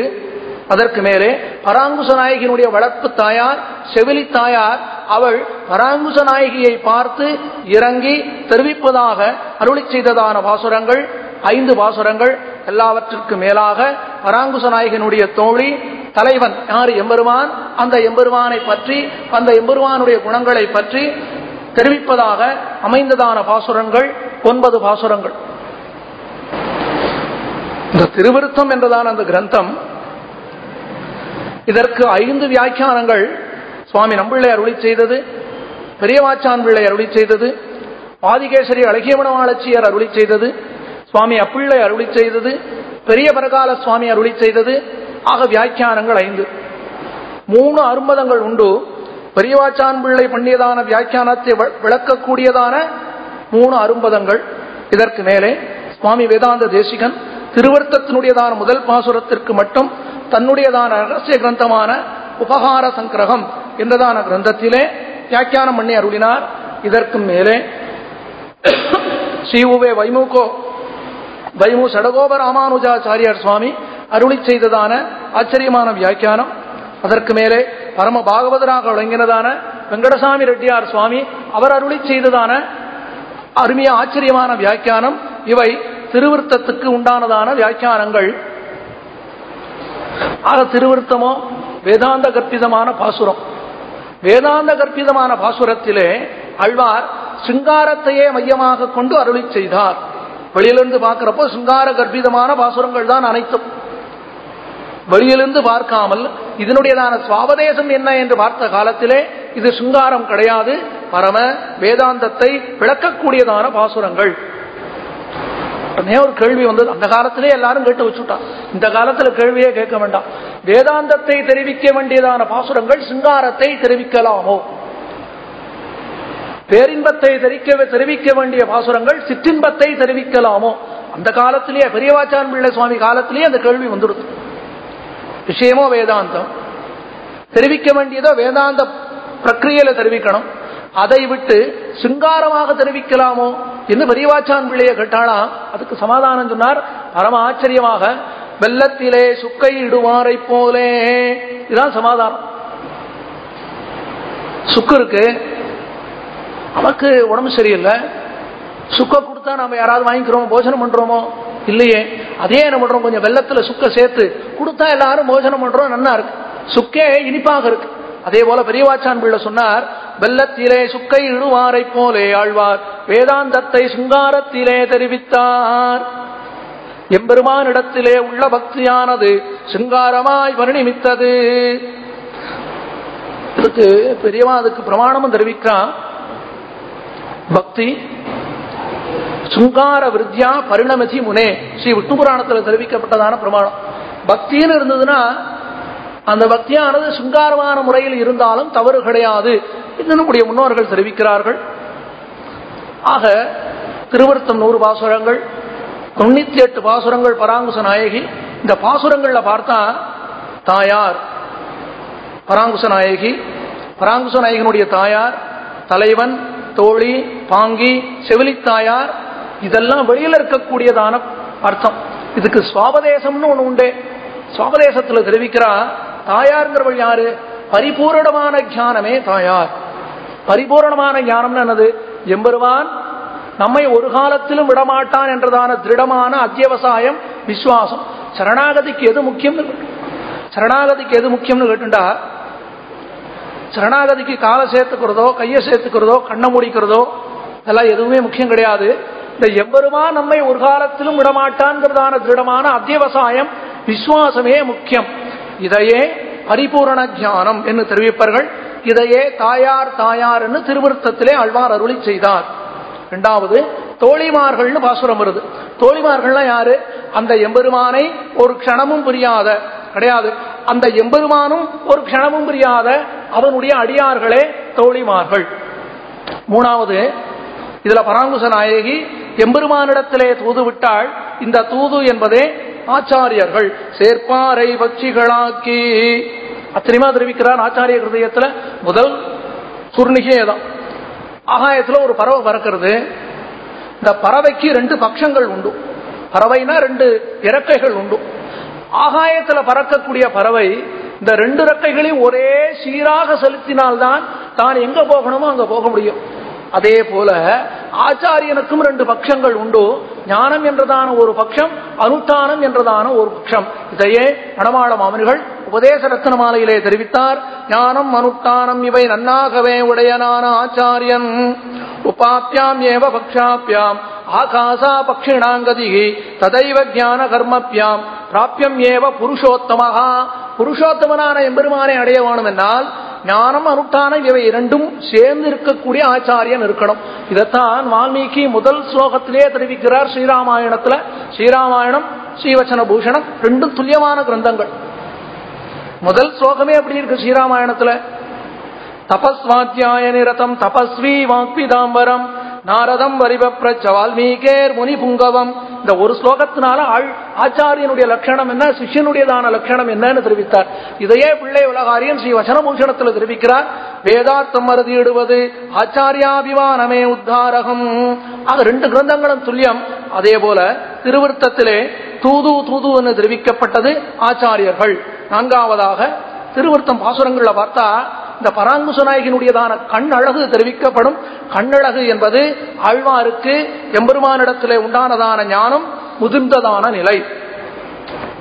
அதற்கு மேலே பராங்குச நாயகியினுடைய வளர்ப்பு தாயார் செவிலி தாயார் அவள் பராங்குச நாயகியை பார்த்து இறங்கி தெரிவிப்பதாக அருளி செய்ததான பாசுரங்கள் ஐந்து பாசுரங்கள் எல்லாவற்றிற்கு மேலாக பராங்குச நாயகனுடைய தோழி தலைவன் யார் எம்பெருமான் அந்த எம்பெருமானை பற்றி அந்த எம்பெருமானுடைய குணங்களை பற்றி தெரிவிப்பதாக அமைந்ததான பாசுரங்கள் ஒன்பது பாசுரங்கள் இந்த திருவிருத்தம் என்றதான அந்த கிரந்தம் இதற்கு ஐந்து வியாக்கியானங்கள் சுவாமி நம்பிள்ளை அருளி செய்தது பெரியவாச்சான் பிள்ளை அருளி செய்தது ஆதிகேசரி அழகியமனவாளச்சியர் அருளி செய்தது சுவாமி அப்பிள்ளை அருளி செய்தது பெரிய பரகால சுவாமி அருளி செய்தது ஆக வியாக்கியானங்கள் ஐந்து. மூணு அரும்பதங்கள் உண்டு. பெரியவாச்சான் பிள்ளை பண்ணியதான வியாக்கியானத்தை விளக்கக்கூடியதான மூணு அரும்பதங்கள். இதற்கு மேலே சுவாமி வேதாந்த தேசிகன் திருவர்த்தத்தினுடையதான முதல் பாசுரத்திற்கு மட்டும் தன்னுடையதான ரகசிய கிரந்தமான உபகார சங்கிரகம் என்றதான கிரந்தத்திலே வியாக்கியானம் பண்ணி அருளினார். இதற்கு மேலே ஸ்ரீ வைமுகோ வைமு சடகோப ராமானுஜாச்சாரியார் சுவாமி அருளி செய்ததான ஆச்சரியமான வியாக்கியானம். அதற்கு மேலே பரம பாகவதராக விளங்கினதான வெங்கடசாமி ரெட்டியார் சுவாமி அவர் அருளி செய்ததான அருமைய ஆச்சரியமான வியாக்கியானம். இவை திருவிருத்தத்துக்கு உண்டானதான வியாக்கியானங்கள். ஆக திருவிருத்தமோ? வேதாந்த கற்பிதமான பாசுரம். வேதாந்த கற்பிதமான பாசுரத்திலே அழ்வார் சிங்காரத்தையே மையமாக கொண்டு அருளி செய்தார். வெளியிலிருந்து பார்க்கிறப்போ சிங்கார கற்பிதமான பாசுரங்கள் தான் அனைத்தும். வெளியிலிருந்து பார்க்காமல் இதனுடையதான சுவாபதேசம் என்ன என்று பார்த்த காலத்திலே இது சிங்காரம் கிடையாது. பரம வேதாந்தத்தை விளக்கக்கூடியதான பாசுரங்கள். உடனே ஒரு கேள்வி வந்தது. அந்த காலத்திலே எல்லாரும் கேட்டு வச்சுட்டான். இந்த காலத்துல கேள்வியே கேட்க வேண்டாம். வேதாந்தத்தை தெரிவிக்க வேண்டியதான பாசுரங்கள் சிங்காரத்தை தெரிவிக்கலாமோ? பேரின்பத்தை தெரிவிக்க தெரிவிக்க வேண்டிய பாசுரங்கள் சிற்றின்பத்தை தெரிவிக்கலாமோ? அந்த காலத்திலேயே பெரியவாச்சான் பிள்ளை சுவாமி காலத்திலேயே அந்த கேள்வி வந்துடுது. விஷயமோ வேதாந்தம். தெரிவிக்க வேண்டியதோ வேதாந்த பிரக்கிரியில தெரிவிக்கணும். அதை விட்டு சிங்காரமாக தெரிவிக்கலாமோ? என்று பெரியவாச்சான் பிள்ளைய கேட்டாலாம் அதுக்கு சமாதானம் சொன்னார். பரம ஆச்சரியமாக வெள்ளத்திலே சுக்கை இடுவாரை போலே. இதுதான் சமாதானம். சுக்கு இருக்கு. நமக்கு உடம்பு சரியில்லை. சுக்க கொடுத்தா நம்ம யாராவது வாங்கிக்கிறோமோ போஜனம் பண்றோமோ? இல்லையே. அதே என்ன பண்றோம்? கொஞ்சம் வெள்ளத்துல சுக்க சேர்த்து கொடுத்தா எல்லாரும் போஜனம் பண்றோம். நல்லா இருக்கு. சுக்கே இனிப்பாக இருக்கு. அதே போல பெரியவாச்சான் பிள்ளை சொன்னார் வெள்ளத்திலே சுக்கை இழுவாரை போலே ஆழ்வார். வேதாந்தத்தை சுங்காரத்திலே தெரிவித்தார். எம்பெருமானிடத்திலே உள்ள பக்தியானது சிங்காரமாய் பரிணிமித்தது. இதுக்கு பெரியவா அதுக்கு பிரமாணமும் தெரிவிக்கிறான். பக்தி சுங்கார விருத்தியா பரிணமதி முனே. ஸ்ரீ விஷ்ணு புராணத்தில் தெரிவிக்கப்பட்டதான பிரமாணம். பக்தின்னு இருந்ததுன்னா அந்த பக்தியானது சுங்காரமான முறையில் இருந்தாலும் தவறு கிடையாது என்று நம்முடைய முன்னோர்கள் தெரிவிக்கிறார்கள். ஆக திருவருத்தம் நூறு பாசுரங்கள் தொண்ணூத்தி எட்டு பாசுரங்கள் பராங்குச நாயகி. இந்த பாசுரங்கள்ல பார்த்தா தாயார் பராங்குச நாயகி பராங்குச நாயகனுடைய தாயார் தலைவன் தோழி பாங்கி செவிலித்தாயார் இதெல்லாம் வெளியில இருக்கக்கூடியதான அர்த்தம். இதுக்கு சுவாபதேசம்னு ஒன்று உண்டு. சுவாபதேசத்தில் தெரிவிக்கிறா தாயாருங்கிறவள் யாரு? பரிபூரணமான ஜானமே தாயார். பரிபூரணமான ஞானம்னு என்னது? எம்பெருவான் நம்மை ஒரு காலத்திலும் விடமாட்டான் என்றதான திருடமான அத்தியவசாயம் விசுவாசம் சரணாகதிக்கு எது முக்கியம் சரணாகதிக்கு எது முக்கியம்னு கேட்டுண்டா? சரணாகதிக்கு காலை சேர்த்துக்கிறதோ கையை சேர்த்துக்கிறதோ கண்ணை முடிக்கிறதோ இதெல்லாம் எதுவுமே முக்கியம் கிடையாது. இந்த எவ்வருமா நம்மை ஒரு காலத்திலும் விடமாட்டான்கிறதான திருடமான அத்தியவசாயம் விசுவாசமே முக்கியம். இதையே பரிபூரண ஞானம் என்று தெரிவிப்பார்கள். இதையே தாயார் தாயார் என்று திருவிருத்தத்திலே அழ்வார் அருளி செய்தார். இரண்டாவது தோழிமார்கள்னு பாசுரம் வருது. தோழிமார்கள்லாம் யாரு? அந்த எம்பெருமானை ஒரு க்ஷணமும் புரியாத கிடையாது. அந்த எம்பெருமானும் ஒரு க்ஷணமும் புரியாத அவனுடைய அடியார்களே தோழிமார்கள். மூணாவது இதுல பராங்குச நாயகி எம்பெருமானிடத்திலே தூது விட்டாள். இந்த தூது என்பதே ஆச்சாரியர்கள் சேர்ப்பாறை பட்சிகளாக்கி அத்தனைமா தெரிவிக்கிறார் ஆச்சாரிய ஹிருதயத்துல? முதல் சுர்ணிகே தான் ஆகாயத்துல ஒரு பறவை பறக்கிறது. இந்த பறவைக்கு ரெண்டு பட்சங்கள் உண்டு. பறவைனா ரெண்டு இறக்கைகள் உண்டு. ஆகாயத்துல பறக்கக்கூடிய பறவை இந்த ரெண்டு இறக்கைகளையும் ஒரே சீராக செலுத்தினால்தான் தான் எங்க போகணுமோ அங்க போக முடியும். அதே போல ஆச்சாரியனுக்கும் ரெண்டு பட்சங்கள் உண்டு. ஞானம் என்றதான ஒரு பட்சம் அனுஷ்டானம் என்றதான ஒரு பட்சம். இதையே நடமாட மாமனிகள் உபதேச ரத்ன மாலையிலே தெரிவித்தார். ஞானம் அனுஷ்டானம் இவை நன்னாகவே உடையனான ஆச்சாரியன். உபாப்பியாம் ஏவ பக்ஷாப்பியாம் ஆகாசா பக்ஷிணாங்கதி ததைவ ஜான கர்மப்பியாம் பிராபியம் ஏவ புருஷோத்தமகா புருஷோத்தமனான எம்பெருமானை அடைய வேணும் என்றால் ஞானம் அனுஷ்டானம் இவை இரண்டும் சேர்ந்து இருக்கக்கூடிய ஆச்சாரியன் இருக்கணும். இதைத்தான் வால்மீகி முதல் ஸ்லோகத்திலே தெரிவிக்கிறார் ஸ்ரீராமாயணத்துல. ஸ்ரீராமாயணம் ஸ்ரீவச்சன பூஷணம் ரெண்டும் துல்லியமான கிரந்தங்கள். முதல் ஸ்லோகமே அப்படி இருக்கு ஸ்ரீராமாயணத்துல? தபஸ்வாத்தியாய நிரதம் தபஸ்வி வாக்பிதாம்பரம். நாரதம் வரிபப்ரச்ச வால்மீகேர் முனி புங்கவம் இந்த ஒரு ஸ்லோகத்தினால ஆச்சாரியனுடைய லட்சணம் என்ன சிஷ்யனுடையதான லட்சணம் என்னன்னு தெரிவித்தார். இதையே பிள்ளை உலகாரியம் ஸ்ரீ வசனபூஷணத்தில் தெரிவிக்கிறார். வேதார்த்தம் மருதியிடுவது ஆச்சாரியாபிமானமே உத்தாரகம். ஆக ரெண்டு கிரந்தங்களும் துல்லியம். அதே போல திருவிருத்தத்திலே தூது தூது என்று தெரிவிக்கப்பட்டது ஆச்சாரியர்கள். நான்காவதாக திருவிருத்தம் பாசுரங்கள்ல பார்த்தா இந்த பராங்குச நாயகினுடையதான கண் அழகு தெரிவிக்கப்படும். கண்ணழகு என்பது ஆழ்வாருக்கு எம்பெருமானிடத்திலே உண்டானதான ஞானம் முதிர்ந்ததான நிலை.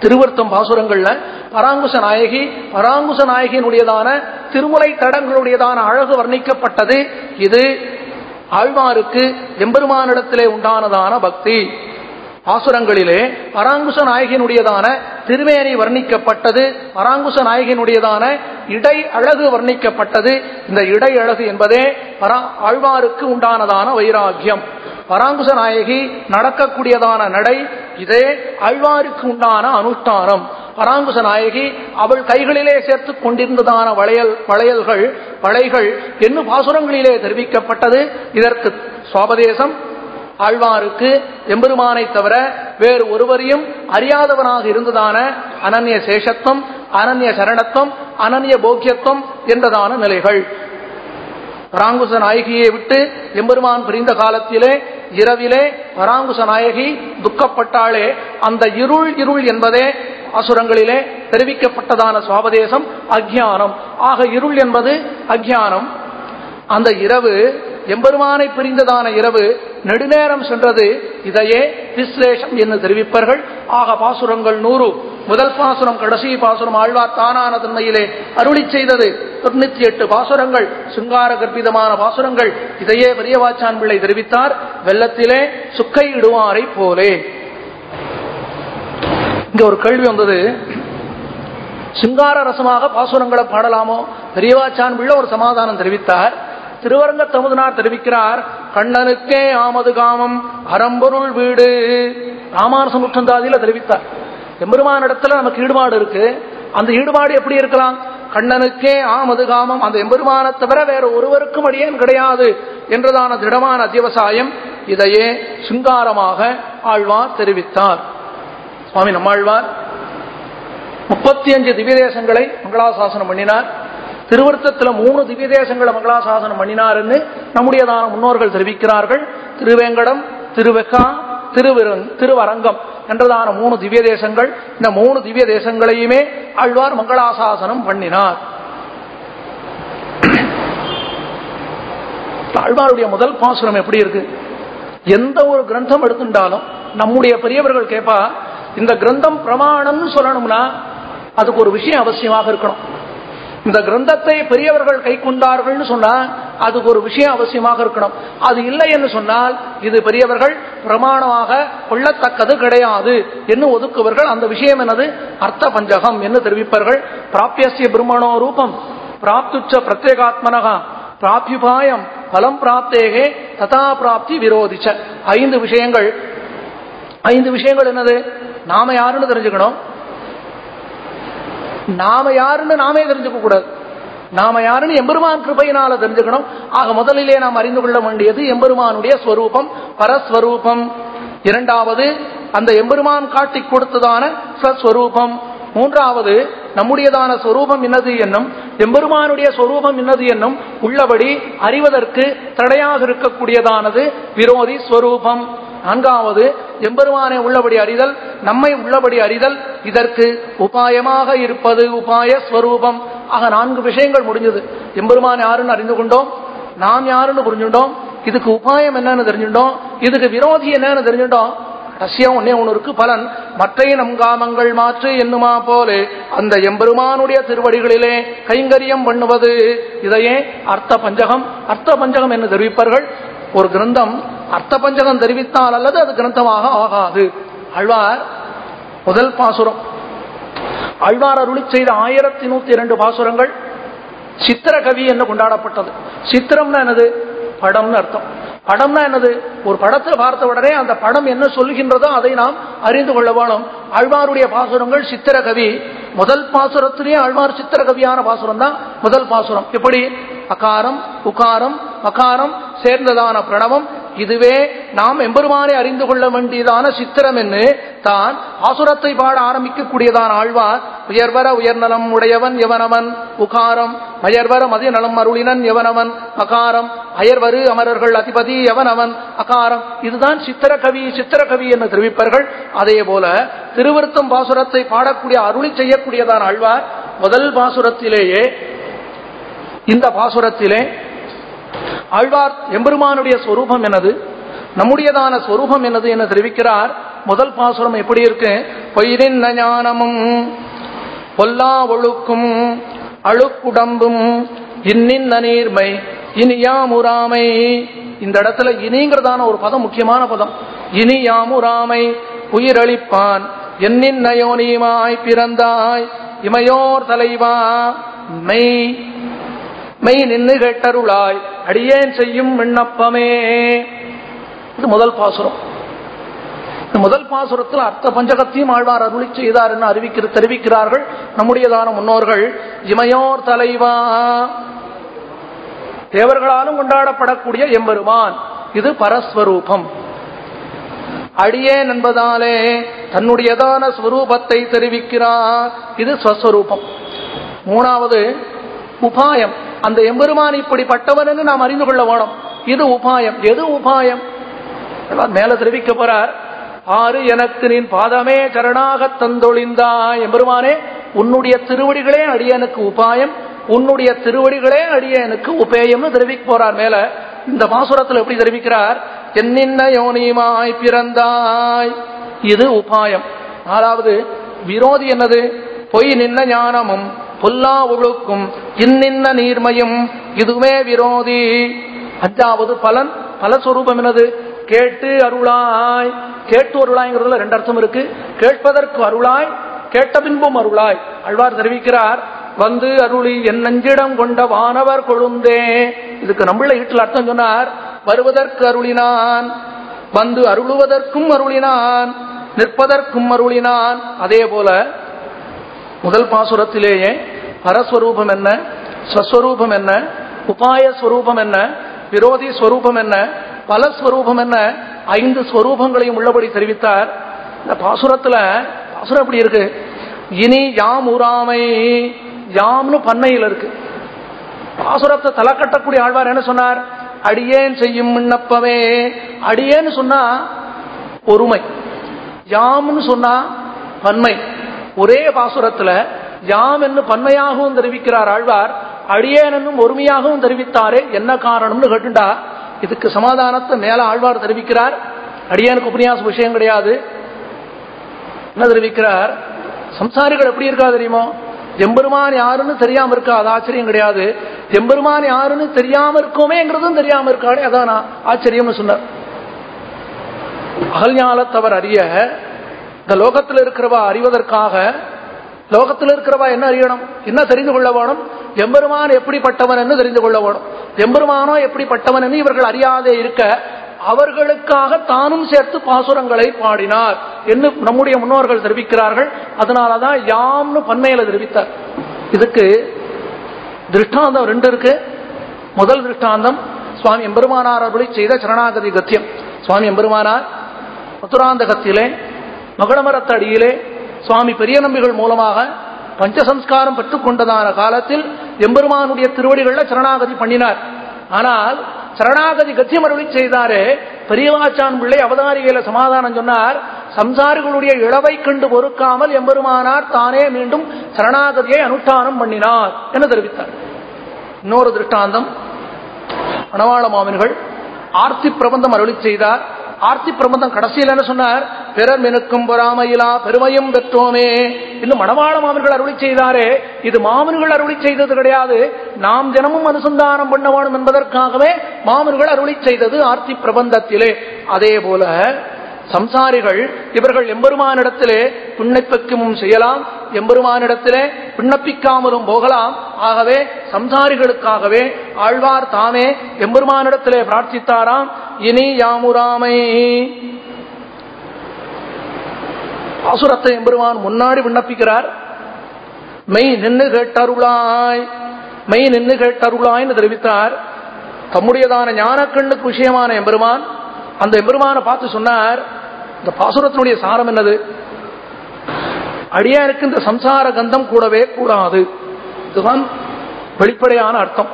திருவர்த்தம் பாசுரங்கள்ல பராங்குச நாயகி பராங்குச நாயகியினுடையதான திருமுலை தடங்களுடையதான அழகு வர்ணிக்கப்பட்டது. இது ஆழ்வாருக்கு எம்பெருமானிடத்திலே உண்டானதான பக்தி. பாசுரங்களிலே பராங்குச நாயகினுடையதான திருவேணி வர்ணிக்கப்பட்டது பராங்குச நாயகினுடையதான இடை அழகு வர்ணிக்கப்பட்டது. இந்த இடை அழகு என்பதே பரா ஆழ்வாருக்கு உண்டானதான வைராக்கியம். பராங்குச நாயகி நடக்கக்கூடியதான நடை இதே அழ்வாருக்கு உண்டான அனுஷ்டானம். பராங்குச நாயகி அவள் கைகளிலே சேர்த்து கொண்டிருந்ததான வளையல் வளையல்கள் வளைகள் என்னும் பாசுரங்களிலே தெரிவிக்கப்பட்டது. இதற்கு சுவாபதேசம் ஆழ்வாருக்கு எம்பெருமானை தவிர வேறு ஒருவரையும் அறியாதவனாக இருந்ததான அனன்ய சேஷத்துவம் அனன்ய சரணத்துவம் அனன்ய போக்கியத்துவம் என்றதான நிலைகள். பராங்குச நாயகியை விட்டு எம்பெருமான் பிரிந்த காலத்திலே இரவிலே பராங்குச நாயகி துக்கப்பட்டாலே அந்த இருள் இருள் என்பதே அசுரங்களிலே தெரிவிக்கப்பட்டதான சுவாபதேசம் அக்ஞானம் ஆக இருள் என்பது அக்ஞானம் அந்த இரவு எம்பெருமானை பிரிந்ததான இரவு நெடுநேரம் சென்றது. இதையே விஸ்லேஷம் என்று தெரிவிப்பார்கள். ஆக பாசுரங்கள் நூறு. முதல் பாசுரம் கடைசி பாசுரம் ஆழ்வார் தானான தன்மையிலே அருளி செய்தது. தொண்ணூத்தி எட்டு பாசுரங்கள் சிங்கார கற்பிதமான பாசுரங்கள். இதையே பெரியவாச்சான் பிள்ளை தெரிவித்தார். வெள்ளத்திலே சுக்கை இடுவாரை போலே. இங்க ஒரு கேள்வி வந்தது. சிங்கார ரசமாக பாசுரங்களை பாடலாமோ? பெரியவாச்சான் பிள்ளை ஒரு சமாதானம் தெரிவித்தார். திருவரங்க தமுதனார் தெரிவிக்கிறார் கண்ணனுக்கே ஆமது காமம் அறம்பொருள் வீடு. ராமானுச முற்றந்தாதியில தெரிவித்தார். எம்பெருமான இடத்துல நமக்கு ஈடுபாடு இருக்கு. அந்த ஈடுபாடு எப்படி இருக்கலாம்? கண்ணனுக்கே ஆமது காமம் அந்த எம்பெருமான தவிர வேற ஒருவருக்கும் அடியேன் கிடையாது என்றதான திடமான அத்தியவசாயம் இதையே சிங்காரமாக ஆழ்வார் தெரிவித்தார். சுவாமி நம்மாழ்வார் முப்பத்தி அஞ்சு திவ்ய தேசங்களை மங்களாசாசனம் பண்ணினார். திருவருத்தத்துல மூணு திவ்ய தேசங்களை மங்களாசாசனம் பண்ணினாருன்னு நம்முடையதான முன்னோர்கள் தெரிவிக்கிறார்கள். திருவேங்கடம் திருவெக்கா திருவிரு திருவரங்கம் என்றதான மூணு திவ்ய தேசங்கள் இந்த மூணு திவ்ய தேசங்களையுமே ஆழ்வார் மங்களாசாசனம் பண்ணினார். ஆழ்வாருடைய முதல் பாசுரம் எப்படி இருக்கு? எந்த ஒரு கிரந்தம் எடுத்துட்டாலும் நம்முடைய பெரியவர்கள் கேட்பா இந்த கிரந்தம் பிரமாணம்னு சொல்லணும்னா அதுக்கு ஒரு விஷயம் அவசியமாக இருக்கணும். இந்த கிரந்தத்தை பெரியவர்கள் கை கொண்டார்கள்னு சொன்னா அதுக்கு ஒரு விஷயம் அவசியமாக இருக்கணும். அது இல்லை என்று சொன்னால் இது பெரியவர்கள் பிரமாணமாக கொள்ளத்தக்கது கிடையாது. என்று ஒதுக்குவர்கள் அந்த விஷயம் என்னது? அர்த்த பஞ்சகம் என்று தெரிவிப்பார்கள். பிராபியசிய பிரம்மணோ ரூபம். பிராப்துச்ச பிரத்யேகாத்மனகா. பிராபியுபாயம் பலம் பிராப்தேகே ததா பிராப்தி விரோதிச்ச. ஐந்து விஷயங்கள். ஐந்து விஷயங்கள் என்னது? நாம யாருன்னு தெரிஞ்சுக்கணும்? நாம யாருன்னு நாமே தெரிஞ்சுக்க கூடாது. நாம யாருன்னு எம்பெருமான் கிருபையினால தெரிஞ்சுக்கணும். ஆக முதலிலே நாம் அறிந்து கொள்ள வேண்டியது எம்பெருமானுடைய ஸ்வரூபம் பரஸ்வரூபம். இரண்டாவது அந்த எம்பெருமான் காட்டி கொடுத்ததான சஸ்வரூபம். மூன்றாவது நம்முடையதான ஸ்வரூபம் என்னது என்னும் எம்பெருமானுடைய ஸ்வரூபம் என்னது என்னும் உள்ளபடி அறிவதற்கு தடையாக இருக்கக்கூடியதானது விரோதி ஸ்வரூபம். நான்காவது எம்பெருமானை உள்ளபடி அறிதல் நம்மை உள்ளபடி அறிதல் இதற்கு உபாயமாக இருப்பது உபாய ஸ்வரூபம். ஆக நான்கு விஷயங்கள் முடிஞ்சது. எம்பெருமான் யாருன்னு அறிந்து கொண்டோம்? நாம் யாருன்னு புரிஞ்சுட்டோம்? இதுக்கு உபாயம் என்னன்னு தெரிஞ்சுட்டோம்? இதுக்கு விரோதி என்னன்னு தெரிஞ்சுட்டோம்? ரஷ்யம் ஒன்னே ஒன்று இருக்கு பலன். மற்றைய நம் காமங்கள் மாற்று என்னுமா போலே அந்த எம்பெருமானுடைய திருவடிகளிலே கைங்கரியம் பண்ணுவது. இதையே அர்த்த பஞ்சகம். அர்த்த பஞ்சகம் என்று தெரிவிப்பார்கள். ஒரு கிரந்தம் அர்த்த பஞ்சகம் தெரிவித்தால் அல்லது அது கிரந்தமாக ஆகாது. அழ்வார் முதல் பாசுரம். அழ்வார் அருளி செய்த ஆயிரத்தி நூத்தி இரண்டு பாசுரங்கள் சித்திர கவி என்று கொண்டாடப்பட்டது. சித்திரம்னா என்னது? படம்னு அர்த்தம். படம்னா என்னது? ஒரு படத்தை பார்த்த உடனே அந்த படம் என்ன சொல்கின்றதோ அதை நாம் அறிந்து கொள்ள வேணும். ஆழ்வாருடைய பாசுரங்கள் சித்திரகவி முதல் பாசுரத்திலேயே ஆழ்வார் சித்திரகவியான பாசுரம் தான் முதல் பாசுரம். எப்படி? அகாரம் உகாரம் மகாரம் சேர்ந்ததான பிரணவம். இதுவே நாம் எம்பெருமானை அறிந்து கொள்ள வேண்டியதான சித்திரம் என்று தான் ஆசுரத்தை பாட ஆரம்பிக்கக்கூடியதான ஆழ்வார் உயர்வர உயர்நலம் உடையவன் எவனவன்? உகாரம் மயர்வர மதிய நலம் அருளினன் எவனவன்? அகாரம் அயர்வரு அமரர்கள் அதிபதி எவனவன்? அகாரம். இதுதான் சித்திரகவி சித்திரகவி என்று தெரிவிப்பார்கள். அதே போல திருவருத்தம் பாசுரத்தை பாடக்கூடிய அருளி செய்யக்கூடியதான ஆழ்வார் முதல் பாசுரத்திலேயே இந்த பாசுரத்திலே ஆழ்வார் எம்பெருமானுடைய ஸ்வரூபம் என்னது? நம்முடையதான ஸ்வரூபம் என்னது என தெரிவிக்கிறார். முதல் பாசுரம் எப்படி இருக்கு? பொய்ரின் ஞானமும் பொல்லா ஒழுக்கும் அழுக்குடம்பும் இன்னின் நீர்மை இனியாமுராமை இந்த இடத்துல இனிங்கிறதான ஒரு பதம் முக்கியமான பதம். இனியாமுராமை உயிரளிப்பான் என்னின் நயோனியுமாய் பிறந்தாய் இமையோர் தலைவா மெய் மெய் நின்று கேட்டருளாய். அடியேன் செய்யும் விண்ணப்பமே. இது முதல் பாசுரம். இந்த முதல் பாசுரத்தில் அர்த்த பஞ்சகத்தையும் ஆழ்வார் அருளி செய்தார் என்று அறிவிக்கிற தெரிவிக்கிறார்கள் நம்முடையதான முன்னோர்கள். இமையோர் தலைவா. தேவர்களாலும் கொண்டாடப்படக்கூடிய எம்பெருமான். இது பரஸ்வரூபம். அடியேன் என்பதாலே தன்னுடையதான ஸ்வரூபத்தை தெரிவிக்கிறார். இது ஸ்வஸ்வரூபம். மூணாவது உபாயம். அந்த எம்பெருமான் இப்படிப்பட்டவன் என்று நாம் அறிந்து கொள்ள வேணும். இது உபாயம். எது உபாயம்? மேல தெரிவிக்க போறார். ஆறு எனக்கு நின் பாதமே சரணாக தந்தொழிந்தா. எம்பெருமானே உன்னுடைய திருவடிகளே அடியனுக்கு உபாயம். உன்னுடைய திருவடிகளே அடியனுக்கு உபேயம்னு தெரிவிக்க போறார் மேல. இந்த பாசுரத்தில் எப்படி தெரிவிக்கிறார்? என்னின்ன யோனிமாய் பிறந்தாய். இது உபாயம். நாலாவது விரோதி என்னது? பொய் நின்ன ஞானமும். பொல்லா ஒழுக்கும் இன்னின்ன நீர்மையும் இதுவே விரோதி. அஞ்சாவது பலன் பலஸ்வரூபம் என்னது? கேட்டு அருளாய். கேட்டு அருளாய்ங்கிறதுல ரெண்டு அர்த்தம் இருக்கு. கேட்பதற்கு அருளாய் கேட்ட பின்பும் அருளாய். அழ்வார் தெரிவிக்கிறார் வந்து அருளி என் நஞ்சிடம் கொண்ட வானவர் கொழுந்தே. இதுக்கு நம்மள வீட்டில் அர்த்தம் சொன்னார் வருவதற்கு அருளினான் வந்து அருளுவதற்கும் அருளினான் நிற்பதற்கும் அருளினான். அதே போல முதல் பாசுரத்திலேயே பரஸ்வரூபம் என்ன? ஸ்வஸ்வரூபம் என்ன? உபாய ஸ்வரூபம் என்ன? விரோதி ஸ்வரூபம் என்ன? பலஸ்வரூபம் என்ன? ஐந்து ஸ்வரூபங்களையும் உள்ளபடி தெரிவித்தார். இந்த பாசுரத்துல பாசுரம் எப்படி இருக்கு? இனி யாம் உராமை யாம்னு பண்ணையில் இருக்கு. பாசுரத்தை தலை கட்டக்கூடிய ஆழ்வார் என்ன சொன்னார்? அடியேன் செய்யும் விண்ணப்பமே. அடியேன்னு சொன்னா ஒருமை யாம்னு சொன்னா பன்மை. ஒரே பாசுரத்துல யாம் என்று பன்மையாகவும் தெரிவிக்கிறார் ஆழ்வார் அடியேனும் என்னும் ஒருமையாகவும் தெரிவித்தாரே என்ன காரணம்னு கேட்டுண்டா. இதுக்கு சமாதானத்தை மேல ஆழ்வார் தெரிவிக்கிறார். அடியனுக்கு உபன்யாச விஷயம் கிடையாது. என்ன தெரிவிக்கிறார்? சம்சாரிகள் எப்படி இருக்கா தெரியுமோ? எம்பெருமான் யாருன்னு தெரியாம இருக்கா? அது ஆச்சரியம் கிடையாது. எம்பெருமான் யாருன்னு தெரியாம இருக்கோமேங்கிறதும் தெரியாம இருக்காடே அதான்? நான் ஆச்சரியம்னு சொன்னார். அகல்ஞாலத்தவர் அறிய இந்த லோகத்தில் இருக்கிறவா அறிவதற்காக லோகத்தில் இருக்கிறவா என்ன அறியணும்? என்ன தெரிந்து கொள்ள வேணும்? எம்பெருமான் எப்படிப்பட்டவன் என்று தெரிந்து கொள்ள வேணும். எம்பெருமானோ எப்படிப்பட்டவன் என்று இவர்கள் அறியாதே இருக்க அவர்களுக்காக தானும் சேர்த்து பாசுரங்களை பாடினார் என்று நம்முடைய முன்னோர்கள் தெரிவிக்கிறார்கள். அதனாலதான் யாம்னு பன்மையில தெரிவித்தார். இதுக்கு திருஷ்டாந்தம் ரெண்டு இருக்கு. முதல் திருஷ்டாந்தம் சுவாமி எம்பெருமானார் அவர்களை செய்த சரணாகதி கத்தியம். சுவாமி எம்பெருமானார் மதுராந்தகத்திலே மகளமரத்தடியிலே சுவாமி பெரிய நம்பிகள் மூலமாக பஞ்சசம்ஸ்காரம் பெற்றுக்கொண்டதான காலத்தில் எம்பெருமானுடைய திருவடிகளில் சரணாகதி பண்ணினார். ஆனால் சரணாகதி கத்திய அருளி செய்தாரே பெரியவாச்சான் பிள்ளை அவதாரிகையில சமாதானம் சொன்னார் சம்சாரிகளுடைய இழவை கண்டு பொறுக்காமல் எம்பெருமானார் தானே மீண்டும் சரணாகதியை அனுஷ்டானம் பண்ணினார் என தெரிவித்தார். இன்னொரு திருஷ்டாந்தம் மணவாள மாமன்கள் ஆர்த்தி பிரபந்தம் அருளி செய்தார். ஆர்த்தி பிரபந்தம் கடைசியில் என்ன சொன்னார் பிறர் மினுக்கும் பொறாமையிலா பெருமையும் பெற்றோமே இன்னும் மணவாள மாமன்கள் அருளி செய்தாரே. இது மாமன்கள் அருளி செய்தது கிடையாது. நாம் தினமும் அனுசந்தானம் பண்ண வேணும் என்பதற்காகவே மாமன்கள் அருளி செய்தது ஆர்த்தி பிரபந்தத்திலே. அதே போல சம்சாரிகள் இவர்கள் எம்பெருமானிடத்திலே விண்ணப்பிக்கமும் செய்யலாம் எம்பெருமானிடத்திலே விண்ணப்பிக்காமலும் போகலாம். ஆகவே சம்சாரிகளுக்காகவே ஆழ்வார் தாமே எம்பெருமானிடத்திலே பிரார்த்தித்தாராம். இனி யாமுராமை. அசுரத்தை எம்பெருமான் முன்னாடி விண்ணப்பிக்கிறார். மெய் நின்று கேட்டருளாய் மெய் நின்று கேட்டருளாய்னு தெரிவித்தார். தம்முடையதான ஞானக்கண்ணுக்கு விஷயமான எம்பெருமான் அந்த எம்பெருமானை பார்த்து சொன்னார் இந்த பாசுரத்தினுடைய சாரம் என்னது? அடியாருக்கு இந்த சம்சார கந்தம் கூடவே கூடாது இதுதான் வெளிப்படையான அர்த்தம்.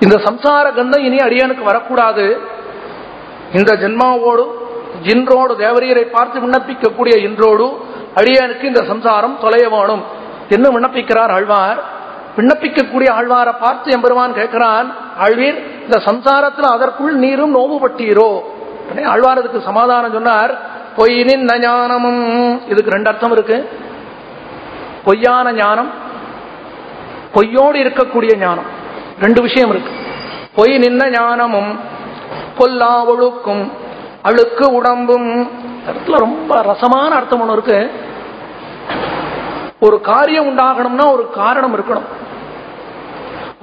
இந்த சம்சார கந்தம் இனி அடியானுக்கு வரக்கூடாது. இந்த ஜென்மாவோடு இன்றோடு தேவரியரை பார்த்து விண்ணப்பிக்கக்கூடிய இன்றோடு அடியானுக்கு இந்த சம்சாரம் தொலைய வேணும். என்ன விண்ணப்பிக்கிறார் ஆழ்வார்? விண்ணப்பிக்கக்கூடிய ஆழ்வாரை பார்த்து எம்பெருமான் கேட்கிறான் ஆழ்வீர் இந்த சம்சாரத்தில் அதற்குள் நீரும் நோவுபட்டீரோ ஆழ்வார் சமாதானம் சொன்னார் பொய்னின் ஞானமும். இதுக்கு ரெண்டு அர்த்தம் இருக்கு. பொய்யான ஞானம் பொய்யோடு இருக்கக்கூடிய ஞானம். ரெண்டு விஷயம் இருக்கு. பொய் நின்ன ஞானமும் பொல்லா ஒழுக்கும் அழுக்கு உடம்பும் இடத்துல ரொம்ப ரசமான அர்த்தம் ஒன்று இருக்கு. ஒரு காரியம் உண்டாகணும்னா ஒரு காரணம் இருக்கணும்.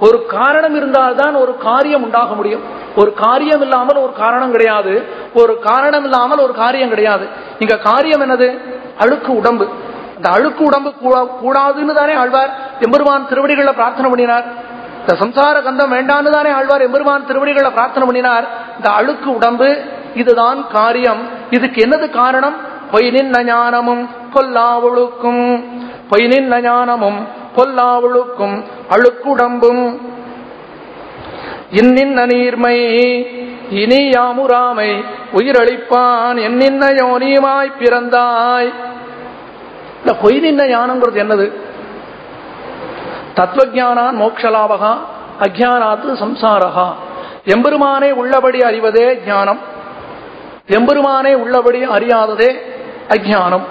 ஒரு காரணம் இருந்தால்தான் ஒரு காரியம் உண்டாக முடியும். ஒரு காரியம் இல்லாமல் ஒரு காரணம் கிடையாது. ஒரு காரணம் இல்லாமல் ஒரு காரியம் கிடையாது. இங்க காரியம் என்னது? அழுக்கு உடம்பு. அந்த அழுக்கு உடம்பு கூடாதுன்னு தானே ஆழ்வார் எம்பெருமான் திருவடிகளை பிரார்த்தனை பண்ணினார். இந்த சம்சார கந்தம் வேண்டான்னு தானே ஆழ்வார் எம்பெருமான் திருவடிகளை பிரார்த்தனை பண்ணினார். இந்த அழுக்கு உடம்பு இதுதான் காரியம். இதுக்கு என்னது காரணம்? பொய்னின் ஞானமும் கொல்லா ஒழுக்கும். பொய்னின் ஞானமும் பொல்லாவழுக்கும் அழுக்குடம்பும். இன்னின்ன நீர்மை இனி யாமுராமை உயிரளிப்பான் என்னின்ன யோனியுமாய் பிறந்தாய். இந்த பொய் நின்ன ஞானங்கிறது என்னது? தத்துவஜானான் மோக்ஷலாபகா அஜானாத்து சம்சாரகா. எம்பெருமானே உள்ளபடி அறிவதே ஞானம் எம்பெருமானே உள்ளபடி அறியாததே அஜானம்.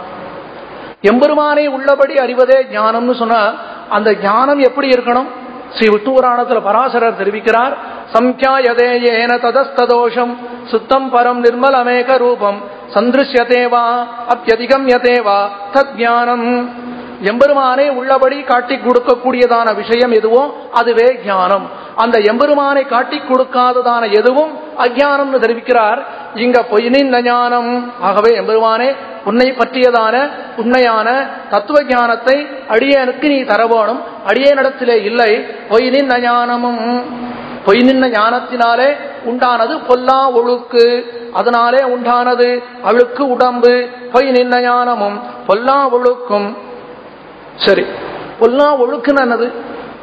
எம்பெருமானே உள்ளபடி அறிவதே ஞானம்னு சொன்னா அந்த ஞானம் எப்படி இருக்கணும்? ஸ்ரீ விட்டுபுராணத்தில் பராசரர் தெரிவிக்கிறார் சம்யாயதே ஏன ததஸ்ததோஷம் சுத்தம் பரம் நிர்மலமேக ரூபம் சந்திருஷ்யதேவா அப்பியதிகம் யதேவா தத் ஞானம் எம்பெருமானே உள்ளபடி காட்டி கொடுக்கக்கூடியதான விஷயம் எதுவும் அதுவே ஞானம். அந்த எம்பெருமானை காட்டி கொடுக்காததான எதுவும் அஜானம்னு தெரிவிக்கிறார். இங்க பொய்னின் ஞானம் ஆகவே எம்பெருமானே உன்னை பற்றியதான உண்மையான தத்துவ ஞானத்தை அடியனுக்கு நீ தரவோனும் அடியனிடத்திலே இல்லை. பொய்னின் ஞானமும் பொய் நின்ன ஞானத்தினாலே உண்டானது பொல்லா ஒழுக்கு. அதனாலே உண்டானது அழுக்கு உடம்பு. பொய் நின்ன ஞானமும் பொல்லா ஒழுக்கும். சரி. பொல்லா ஒழுக்குன்னு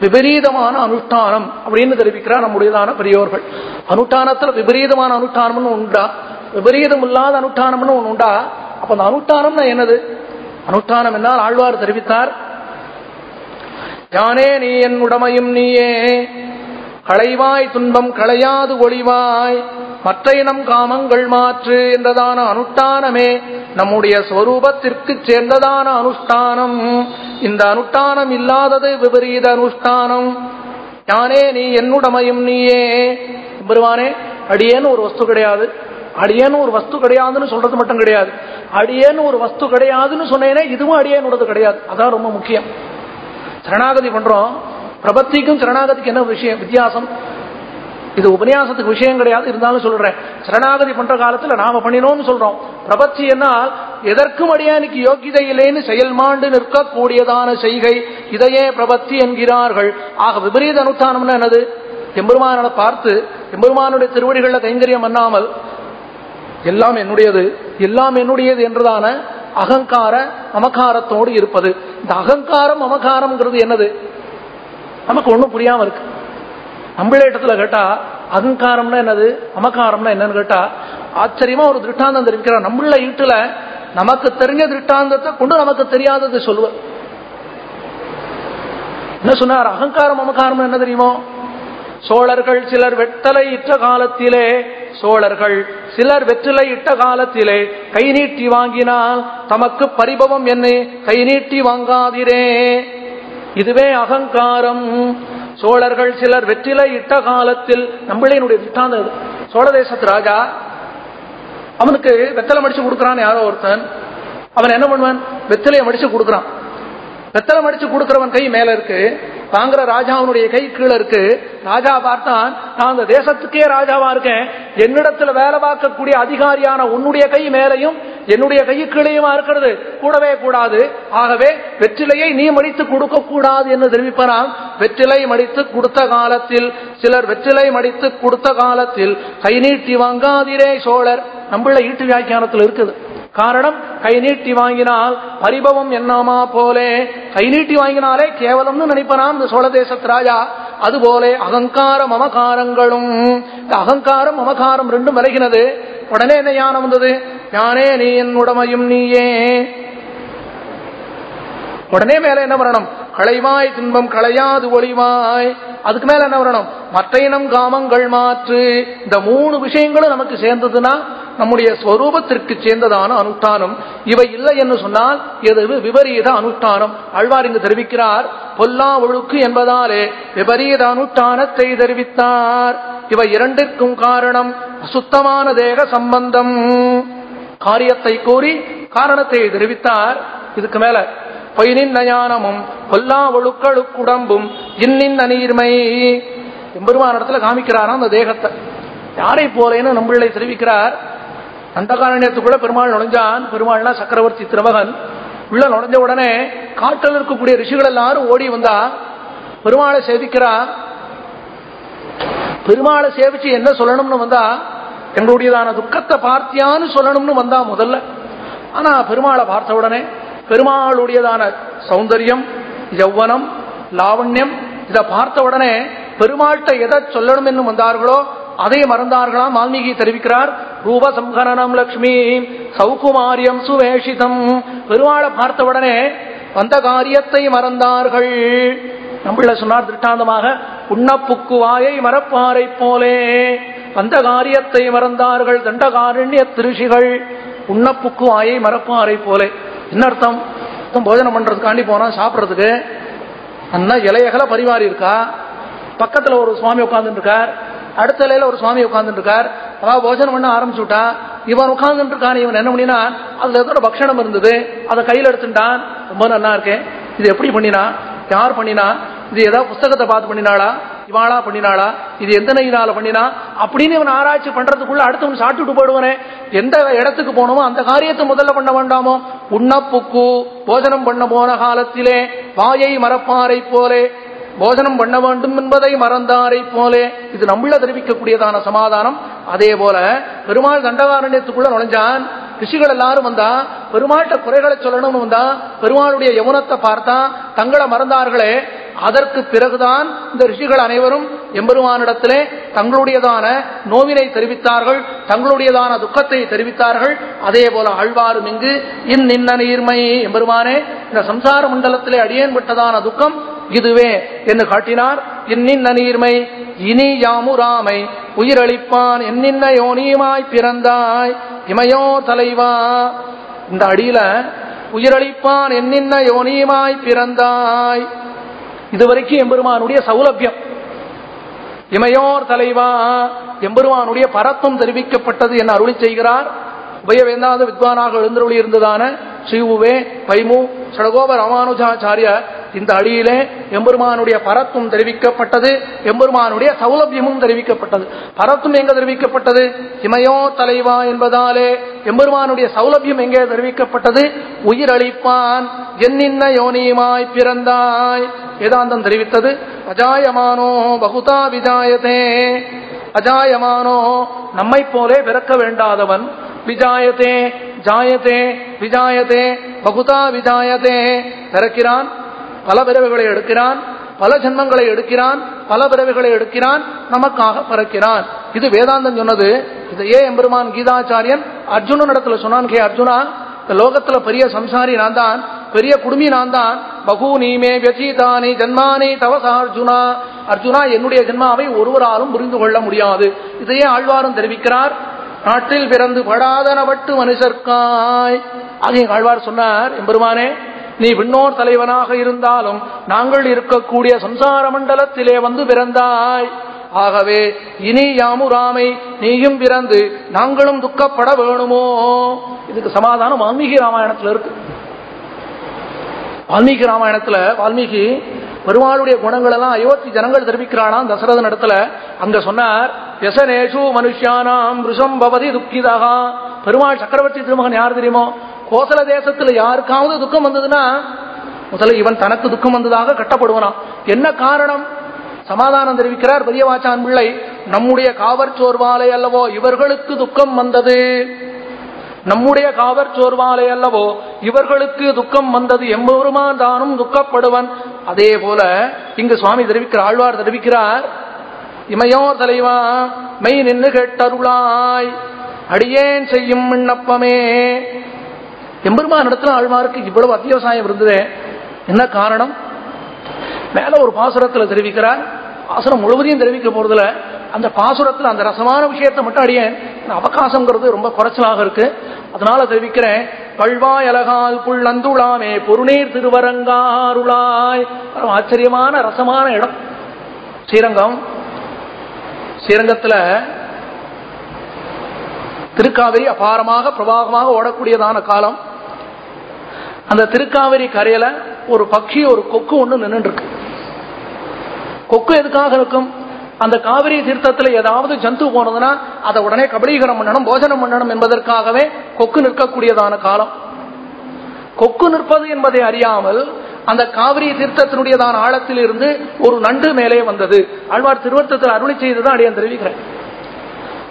விபரீதமான அனுஷ்டானம் அப்படின்னு தெரிவிக்கிறார் நம்முடையதான பெரியோர்கள். அனுஷ்டானத்துல விபரீதமான அனுஷ்டானம்னு உண்டா? விபரீதம் இல்லாத அனுஷ்டானம்னு ஒன்று உண்டா? அப்ப அந்த அனுஷ்டானம்னா என்னது? அனுஷ்டானம் என்னால் ஆழ்வார் தெரிவித்தார். யானே நீ என் உடமையும் நீயே. களைவாய் துன்பம் களையாது ஒளிவாய். மற்ற இனம் காமங்கள் மாற்று என்றதான அனுஷ்டானமே நம்முடைய ஸ்வரூபத்திற்கு சேர்ந்ததான அனுஷ்டானம். இந்த அனுஷ்டானம் இல்லாதது விபரீத அனுஷ்டானம். யானே நீ என்னுடமையும் நீயே. பெருவானே அடியேன்னு ஒரு வஸ்து கிடையாது. அடியேன்னு ஒரு வஸ்து கிடையாதுன்னு சொல்றது மட்டும் கிடையாது. அடியேன்னு ஒரு வஸ்து கிடையாதுன்னு சொன்னேனே இதுவும் அடியேன்னு கிடையாது. அதான் ரொம்ப முக்கியம். சரணாகதி பண்றோம். பிரபத்திக்கும் சரணாகதிக்கு என்ன விஷயம்? வித்தியாசம்? இது உபன்யாசத்துக்கு விஷயம் கிடையாது இருந்தாலும் சொல்றேன். சரணாகதி பண்ற காலத்துல நாம பண்ணினோம்னு சொல்றோம். பிரபத்தி என்னால் எதற்கும் அடியானுக்கு யோகிதை இல்லைன்னு செயல்மாண்டு நிற்கக்கூடியதான செய்கை இதையே பிரபத்தி என்கிறார்கள். ஆக விபரீத அனுஷ்டானம்னு என்னது? எம்பெருமானை பார்த்து எம்பெருமானுடைய திருவடிகள்ல கைங்கரியம் பண்ணாமல் எல்லாம் என்னுடையது எல்லாம் என்னுடையது என்றதான அகங்கார அமகாரத்தோடு இருப்பது. இந்த அகங்காரம் அமகாரம்ங்கிறது என்னது? நமக்கு ஒன்றும் புரியாம இருக்கு. நம்மளே இடத்துல கேட்டா அகங்காரம்னா என்னது? அமகாரம்னா என்னன்னு கேட்டா ஆச்சரியமா ஒரு திருஷ்டாந்தம் தெரிவிக்கிறார். நம்மள வீட்டுல நமக்கு தெரிஞ்ச திருஷ்டாந்தத்தை கொண்டு நமக்கு தெரியாதது சொல்லுவார் என்ன சொன்னார்? அகங்காரம் அமகாரம் என்ன தெரியுமோ? சோழர்கள் சிலர் வெட்டலை இட்ட காலத்திலே சோழர்கள் சிலர் வெற்றிலை இட்ட காலத்திலே கை நீட்டி வாங்கினால் தமக்கு பரிபவம் என்ன? கை நீட்டி வாங்காதிரே. இதுவே அகங்காரம். சோழர்கள் சிலர் வெற்றிலை இட்ட காலத்தில் நம்மளினுடைய திட்டாந்தம் சோழ தேசத்து ராஜா அவனுக்கு வெத்தலை மடிச்சு கொடுக்கறான் யாரோ ஒருத்தன். அவன் என்ன பண்ணுவான்? வெத்தலையை மடிச்சு கொடுக்கறான். வெத்தலை அடிச்சு கொடுக்கிறவன் கை மேல இருக்கு. வாங்குற ராஜாவுடைய கை கீழே இருக்கு. ராஜா பார்த்தான் நான் அந்த தேசத்துக்கே ராஜாவா இருக்கேன். என்னிடத்துல வேலை பார்க்கக்கூடிய அதிகாரியான உன்னுடைய கை மேலையும் என்னுடைய கை கீழையுமா இருக்கிறது? கூடவே கூடாது. ஆகவே வெற்றிலையை நீ மடித்து கொடுக்க கூடாது என்று தெரிவிப்பனால் வெற்றிலை மடித்து கொடுத்த காலத்தில் சிலர் வெற்றிலை மடித்து கொடுத்த காலத்தில் கை நீட்டி வாங்காதிரே சோழர். நம்மள ஈட்டு வியாக்கியானத்தில் இருக்குது. காரணம் கை நீட்டி வாங்கினால் பரிபவம் என்னமா போலே? கை நீட்டி வாங்கினாலே கேவலம்னு நினைப்பனாம் இந்த சோழ தேசத்து ராஜா. அதுபோல அகங்கார மமகாரங்களும். அகங்காரம் மமகாரம் ரெண்டும் விலகினது. உடனே என்ன ஞானம் வந்தது? ஞானே நீ என் உடமையும் நீயே. உடனே மேல என்ன பண்ணணும்? களைவாய் துன்பம் களையாது ஒளிவாய். அதுக்கு மேல என்ன வரணும்? மற்ற இனம் காமங்கள் மாற்று. இந்த மூணு விஷயங்களும் நமக்கு சேர்ந்ததுன்னா நம்முடைய ஸ்வரூபத்திற்கு சேர்ந்ததான அனுஷ்டானம். இவை இல்லை என்று சொன்னால் எது விபரீத அனுஷ்டானம். அழ்வார் இங்கு தெரிவிக்கிறார் பொல்லா ஒழுக்கு என்பதாலே விபரீத அனுஷ்டானத்தை தெரிவித்தார். இவை இரண்டிற்கும் காரணம் சுத்தமான தேக சம்பந்தம். காரியத்தை கூறி காரணத்தை தெரிவித்தார். இதுக்கு மேல பொய்னின் ஞானமும் பொல்லா ஒழுக்களுக்குடம்பும் இன்னின் நீர்மை எம்பெருமான இடத்துல காமிக்கிறாராம் அந்த தேகத்தை. யாரை போலேன்னு நம்மளை தெரிவிக்கிறார். அந்த காரணியத்துக்குள்ள பெருமாள் நுழைஞ்சான். பெருமாள்னா சக்கரவர்த்தி திருமகன் உள்ள நுழைஞ்ச உடனே காட்டில் இருக்கக்கூடிய ரிஷிகள் எல்லாரும் ஓடி வந்தா பெருமாளை சேவிக்கிறா. பெருமாளை சேவிச்சு என்ன சொல்லணும்னு வந்தா எங்களுடையதான துக்கத்தை பார்த்தியான்னு சொல்லணும்னு வந்தா முதல்ல. ஆனா பெருமாளை பார்த்த உடனே பெருமாளுடையதான சௌந்தரியம் யௌவனம் லாவண்யம் இதை பார்த்த உடனே பெருமாள்கிட்ட எதை சொல்லணும் என்று வந்தார்களோ அதை மறந்தார்களாம். வால்மீகி தெரிவிக்கிறார் ரூப சம்ஹரணம் லக்ஷ்மி சௌகுமாரியம் சுவேஷிதம். பெருமாளை பார்த்த உடனே வந்த காரியத்தை மறந்தார்கள். நம்மள சொன்னார் திருஷ்டாந்தமாக உண்ணப்புக்கு வாயை மறப்பாரை போலே. வந்த காரியத்தை மறந்தார்கள் தண்டகாரண்ய திருஷிகள் உண்ணப்புக்கு வாயை மறப்பாரை போலே. என்ன அர்த்தம்? போஜனம் பண்றதுக்காண்டி போனா சாப்பிட்றதுக்கு. அண்ணா இலையகலை பரிமாறி இருக்கா? பக்கத்துல ஒரு சுவாமி உட்கார்ந்துட்டு இருக்கார் அடுத்த இலையில ஒரு சுவாமி உட்கார்ந்துட்டு இருக்கார் அதாவது போஜனம் பண்ண ஆரம்பிச்சுட்டா. இவன் உட்கார்ந்துட்டு இருக்கான் இவன் என்ன பண்ணினா அதுல ஏதோ பக்ஷணம் இருந்தது. அதை கையில் எடுத்துட்டான். ரொம்ப நல்லா இருக்கேன். இது எப்படி பண்ணினா? யார் பண்ணினா? இது ஏதாவது புஸ்தகத்தை பார்த்து பண்ணினாளா? இவாளா பண்ணினாளா? இது எந்த நயினால பண்ணினா? அப்படின்னு இவன் ஆராய்ச்சி பண்றதுக்குள்ள அடுத்தவன் சாப்பிட்டுட்டு போயிடுவனே. எந்த இடத்துக்கு போனோமோ அந்த காரியத்தை முதல்ல பண்ண வேண்டாமோ? உண்ணப்புக்கு போஜனம் பண்ண போன காலத்திலே வாயை மரப்பாறை போலே போஜனம் பண்ண வேண்டும் என்பதை மறந்தாரை போலே. இது நம்மள தெரிவிக்கக்கூடியதான சமாதானம். அதே போல பெருமாள் தண்டகாரண்யத்துக்குள்ள நுழைஞ்சான். ரிஷிகள் எல்லாரும் வந்தா பெருமாள்கிட்ட குறைகளை சொல்லணும்னு வந்தா பெருமாளுடைய யமுனத்தை பார்த்தா தங்களை மறந்தார்களே. அதற்கு பிறகுதான் இந்த ரிஷிகள் அனைவரும் எம்பெருமானிடத்திலே தங்களுடையதான நோவினை தெரிவித்தார்கள் தங்களுடையதான துக்கத்தை தெரிவித்தார்கள். அதே போல ஆழ்வாரும் இங்கு இந்நின்ன நீர்மை எம்பெருமானே இந்த சம்சார மண்டலத்திலே அடியேன் விட்டதான துக்கம் இதுவே என்று காட்டினார். இன்னின்ன நீர்மை இனி யாமுராமை உயிரளிப்பான். என்னின்ன யோனியுமாய் பிறந்தாய் இமையோ தலைவா. இந்த அடியில உயிரளிப்பான். என்னின்ன யோனியுமாய் பிறந்தாய் இதுவரைக்கும் எம்பெருமானுடைய சௌலபியம். இமையோர் தலைவா எம்பெருமானுடைய பரத்துவம் தெரிவிக்கப்பட்டது என அருளி செய்கிறார். உபயவேந்தாத வித்வானாக எழுந்தருளி இருந்ததான ஸ்ரீவுவே பைமு சடகோப ராமானுஜாச்சாரிய இந்த அழியிலே எம்பெருமானுடைய பரத்தும் தெரிவிக்கப்பட்டது எம்பெருமானுடைய சௌலபியமும் தெரிவிக்கப்பட்டது. பரத்தும் எங்க தெரிவிக்கப்பட்டது? இமயோ தலைவா என்பதாலே எம்பெருமானுடைய சௌலபியம் எங்கே தெரிவிக்கப்பட்டது? உயிரளிப்பான் என்னின்ன யோனியுமாய் பிறந்தாய். வேதாந்தம் தெரிவித்தது அஜாயமானோ பகுதா விஜாயதே அஜாயமானோ நம்மை போலே பிறக்க வேண்டாதவன் விஜாயதே ஜாயதே விஜாயதே பகுதா விஜாயதே பிறக்கிறான். பல பிறவைகளை எடுக்கிறான் பல ஜென்மங்களை எடுக்கிறான் பல பிறவைகளை எடுக்கிறான் நமக்காக பறக்கிறான். இது வேதாந்தம் சொன்னது. இதையே எம்பெருமான் கீதாச்சாரியன் அர்ஜுனன் இடத்துல சொன்னான் கே அர்ஜுனா இந்த லோகத்துல பெரிய சம்சாரி நான் தான் பெரிய குடுமி நான் தான். பகு நீமே வியசீதானி ஜன்மானி தவசா அர்ஜுனா. அர்ஜுனா என்னுடைய ஜென்மாவை ஒருவராலும் புரிந்து கொள்ள முடியாது. இதையே ஆழ்வாரும் தெரிவிக்கிறார். நாட்டில் பிறந்து படாதனவட்டு மனுஷர்காய். அதையும் ஆழ்வார் சொன்னார் எம்பெருமானே நீ விண்ணோர் தலைவனாக இருந்தாலும் நாங்கள் இருக்கக்கூடிய சம்சார மண்டலத்திலே வந்து பிறந்தாய். ஆகவே இனி யாமுராமை நீயும் பிறந்து நாங்களும் துக்கப்பட வேணுமோ? இதுக்கு சமாதானம் வால்மீகி ராமாயணத்துல இருக்கு. வால்மீகி ராமாயணத்துல வால்மீகி பெருமாளுடைய குணங்கள் எல்லாம் அயோத்தி ஜனங்கள் தெரிவிக்கிறானாம் தசரதன் இடத்துல. அங்க சொன்னார் எசனேஷு மனுஷியானாம் ருஷம் பவதி துக்கிதகா. பெருமாள் சக்கரவர்த்தி திருமகன் யார் தெரியுமோ? கோசல தேசத்துல யாருக்காவது துக்கம் வந்ததுன்னா முதல்ல இவன் தனக்கு துக்கம் வந்ததாக கட்டப்படுவனாம். என்ன காரணம்? சமாதானம் தெரிவிக்கிறார் பெரியவாச்சான் பிள்ளை. நம்முடைய காவர் சோர்வாலை அல்லவோ இவர்களுக்கு துக்கம் வந்தது? நம்முடைய காவர் சோர்வாலை அல்லவோ இவர்களுக்கு துக்கம் வந்தது? எம்பெருமான் தானும் துக்கப்படுவன். அதே போல இங்கு சுவாமி தெரிவிக்கிறார் ஆழ்வார் தெரிவிக்கிறார் இமையோர் தலைவா மெய் நின்று கேட்டருளாய். அடியேன் செய்யும் விண்ணப்பமே. எம்பெருமான் இடத்துல ஆழ்வாருக்கு இவ்வளவு அத்தியாவசாயம் இருந்தது. என்ன காரணம்? மேல ஒரு பாசுரத்தில் தெரிவிக்கிறார். பாசுரம் முழுவதையும் தெரிவிக்க போறதுல அந்த பாசுரத்தில் அந்த ரசமான விஷயத்தை மட்டும் அடியேன் அவகாசம்ங்கிறது ரொம்ப குறைச்சலாக இருக்கு. அதனால தெரிவிக்கிறேன். கழ்வாய் அழகால் புல் நந்துளாமே பொருநீர் திருவரங்காருளாய். ஆச்சரியமான ரசமான இடம். ஸ்ரீரங்கம். ஸ்ரீரங்கத்தில் திருக்காவிரி அபாரமாக பிரபாகமாக ஓடக்கூடியதான காலம். அந்த திருக்காவிரி கரையில ஒரு பட்சி ஒரு கொக்கு ஒண்ணு நின்று இருக்கு கொக்கு எதுக்காக இருக்கும்? அந்த காவிரி தீர்த்தத்தில் ஏதாவது ஜந்து போனதுன்னா அதை உடனே கபலீகரம் பண்ணணும் போஜனம் பண்ணணும் என்பதற்காகவே கொக்கு நிற்கக்கூடியதான காலம். கொக்கு நிற்பது என்பதை அறியாமல் அந்த காவிரி தீர்த்தத்தினுடையதான ஆழத்தில் இருந்து ஒரு நண்டு மேலே வந்தது. ஆழ்வார் திருவர்த்தத்தில் அருளி செய்துதான் அடியான் தெரிவிக்கிறேன்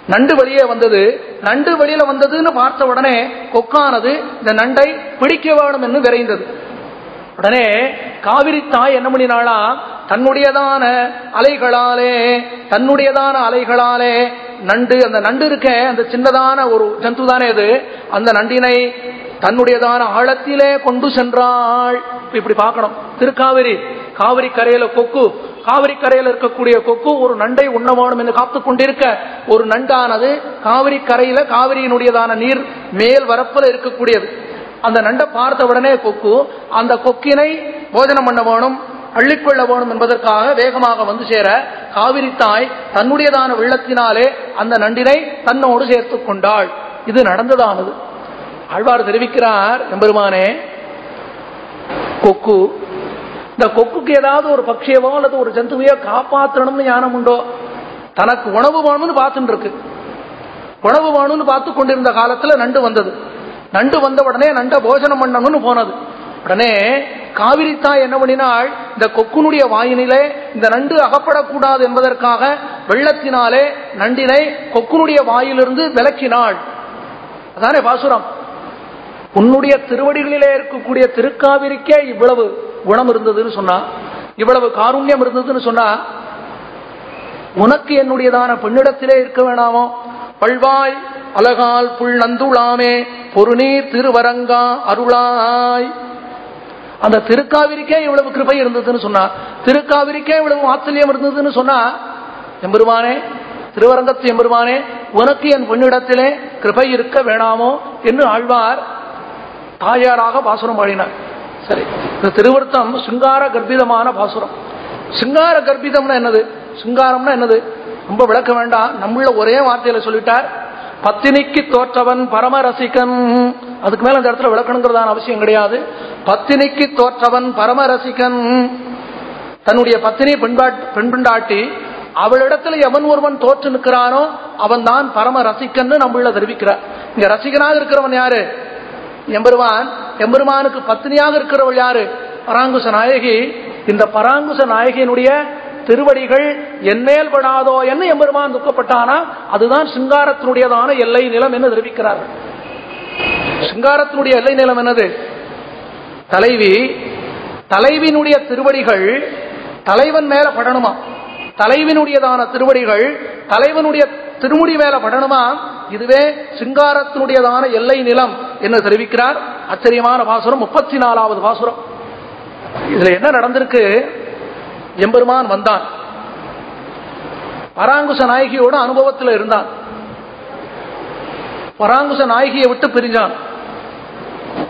நண்டு வெளியே வந்தது. நண்டு வெளியில வந்ததுன்னு பார்த்த உடனே கொக்கானது இந்த நண்டை பிடிக்க வேணும் என்று விரைந்தது. உடனே காவிரி தாய் என்ன பண்ணினாளா தன்னுடையதான அலைகளாலே தன்னுடையதான அலைகளாலே நண்டு அந்த நண்டு இருக்க அந்த சின்னதான ஒரு ஜந்து தானே அது அந்த நண்டினை தன்னுடையதான ஆழத்திலே கொண்டு சென்றாள். இப்படி பார்க்கணும். திருக்காவிரி காவிரி கரையில கொக்கு காவிரி கரையில் இருக்கக்கூடிய கொக்கு ஒரு நண்டை உண்ண வேணும் என்று காத்து கொண்டிருக்க ஒரு நண்டானது காவிரி கரையில காவிரியினுடையதான நீர் மேல் வரப்பில் இருக்கக்கூடியது. அந்த நண்டை பார்த்த உடனே கொக்கு அந்த கொக்கினை போஜனம் பண்ண வேணும் அள்ளிக்கொள்ள வேணும் என்பதற்காக வேகமாக வந்து சேர காவிரி தாய் தன்னுடையதான வெள்ளத்தினாலே அந்த நண்டினை தன்னோடு சேர்த்து கொண்டாள். இது நடந்ததானது. ஆழ்வார் தெரிவிக்கிறார் எம்பெருமானே கொக்கு இந்த கொக்குக்கு ஏதாவது ஒரு பட்சியவோ அல்லது ஒரு ஜந்துவையோ காப்பாற்றணும்னு ஞானம் உண்டோ? தனக்கு உணவு வேணும்னு பார்த்துட்டு இருக்கு உணவு வேணும்னு பார்த்து கொண்டிருந்த காலத்துல நண்டு வந்தது. நண்டு வந்த உடனே நண்டை போஜனம் பண்ணணும்னு போனது. உடனே காவிரித்தாய் என்ன பண்ணினாள்? இந்த கொக்குனுடைய வாயினிலே இந்த நண்டு அகப்படக்கூடாது என்பதற்காக வெள்ளத்தினாலே நண்டினை கொக்குனுடைய வாயிலிருந்து விலக்கினாள். அதானே பாசுரம். உன்னுடைய திருவடிகளிலே இருக்கக்கூடிய திருக்காவிரிக்கே இவ்வளவு. குணம் இருந்ததுன்னு சொன்னா இவ்வளவு காருண்யம் இருந்ததுன்னு சொன்னா உனக்கு என்னுடையதான பெண்ணிடத்திலே இருக்க வேணாமோ? பல்வாய் அழகால் புல் நந்துளாமே பொருநீர் திருவரங்கா அருளாய். அந்த திருக்காவிரிக்கே இவ்வளவு கிருபை இருந்ததுன்னு சொன்னா திருக்காவிரிக்கே இவ்வளவு ஆத்திரியம் இருந்ததுன்னு சொன்னா எம்பெருமானே திருவரங்கத்து எம்பெருமானே உனக்கு என் பெண்ணிடத்திலே கிருபை இருக்க வேணாமோ? என்று ஆழ்வார் தாயாராக பாசுரம் பாடினார். சரி. இந்த திருவருத்தம் சிங்கார கர்ப்பிதமான பாசுரம். சிங்கார கர்ப்பிதம்னா என்னது? சிங்காரம்னா என்னது? ரொம்ப விளக்க வேண்டாம் நம்மள ஒரே வார்த்தையில சொல்லிட்டார். பத்தினிக்கு தோற்றவன் பரமரசிகன். அதுக்கு மேல அந்த இடத்துல விளக்கணுங்கிறதான அவசியம் கிடையாது. பத்தினிக்கு தோற்றவன் பரமரசிகன். தன்னுடைய பத்தினி பெண் பெண்டாட்டி அவளிடத்துல எவன் ஒருவன் தோற்று நிற்கிறானோ அவன் தான் பரம ரசிக்கன்னு நம்மள தெரிவிக்கிறார். இங்க ரசிகனாக இருக்கிறவன் யாரு? எம்பெருமான் எம்பெருமானுக்கு பத்னியாக இருக்கிறவள் யாரு? பராங்குச நாயகி. இந்த பராங்குச நாயகியினுடைய திருவடிகள் என்மேல் படாதோ என்று எம்பெருமான் துக்கப்பட்டானா? அதுதான் சிங்காரத்தினுடையதான எல்லை நிலம் என்று தெரிவிக்கிறார்கள் சிங்காரத்தினுடைய எல்லை நிலம் என்னது? தலைவி தலைவினுடைய திருவடிகள் தலைவன் மேல படணுமா? தலைவினுடையதான திருவடிகள் தலைவனுடைய திருமுடி மேல படணுமா இதுவே சிங்காரத்தினுடையதான எல்லை நிலம் என்று தெரிவிக்கிறார். ஆச்சரியமான பாசுரம் முப்பத்தி நாலாவது பாசுரம். இதுல என்ன நடந்திருக்கு? எம்பெருமான் வந்தான். பராங்குச நாயகியோட அனுபவத்தில் இருந்தான். பராங்குச நாயகியை விட்டு பிரிஞ்சான்.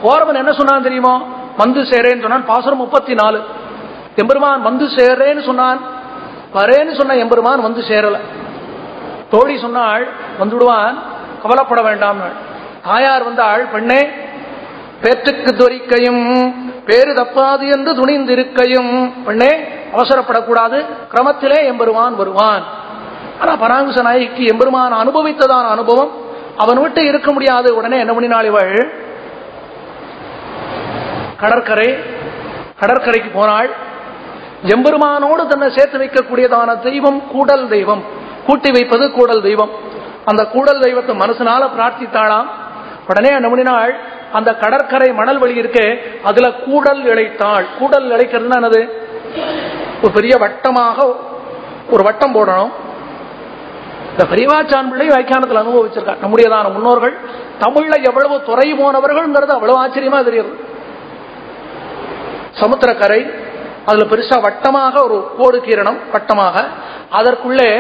போறவன் என்ன சொன்னான் தெரியுமோ? வந்து சேரேன்னு சொன்னான். பாசுரம் முப்பத்தி நாலு எம்பெருமான் வந்து சேரேன்னு சொன்னான். வரேன்னு சொன்ன எம்பெருமான் வந்து சேரல. தோழி சொன்னாள் வந்துடுவான் கவலைப்பட வேண்டாம் தாயார் வந்தாள் பெண்ணே பேற்றுக்கு துரிக்கையும் பேரு தப்பாது என்று துணிந்திருக்கையும் பெண்ணே அவசரப்படக்கூடாது கிரமத்திலே எம்பெருமான் வருவான். ஆனா பராங்குச நாய்க்கு எம்பெருமான் அனுபவித்ததான அனுபவம் அவன் விட்டு இருக்க முடியாது. உடனே என்ன பண்ணினாள் இவள்? கடற்கரை கடற்கரைக்கு போனாள். எம்பெருமானோடு தன்னை சேர்த்து வைக்கக்கூடியதான தெய்வம் கூடல் தெய்வம். கூட்டி வைப்பது கூடல் தெய்வம். அந்த கூடல் தெய்வத்தை மனசனால பிரார்த்தித்தாளாம். உடனே நம்பினாள் அந்த கடற்கரை மணல் வழி இருக்கு அதுல கூடல் இழைத்தாள். கூடல் இழைக்கிறதுனா என்னது? ஒரு பெரிய வட்டமாக ஒரு வட்டம் போடணும். இந்த பெரியவாச்சான் பிள்ளை வியாக்கியானத்தில் அனுபவிச்சிருக்கா நம்முடையதான முன்னோர்கள் தமிழ்ல எவ்வளவு துறை போனவர்கள்ங்கிறது அவ்வளவு ஆச்சரியமா தெரியுது. சமுத்திரக்கரை அதுல பெருசா வட்டமாக ஒரு கோடு கீரணம் வட்டமாக. அதற்குள்ளே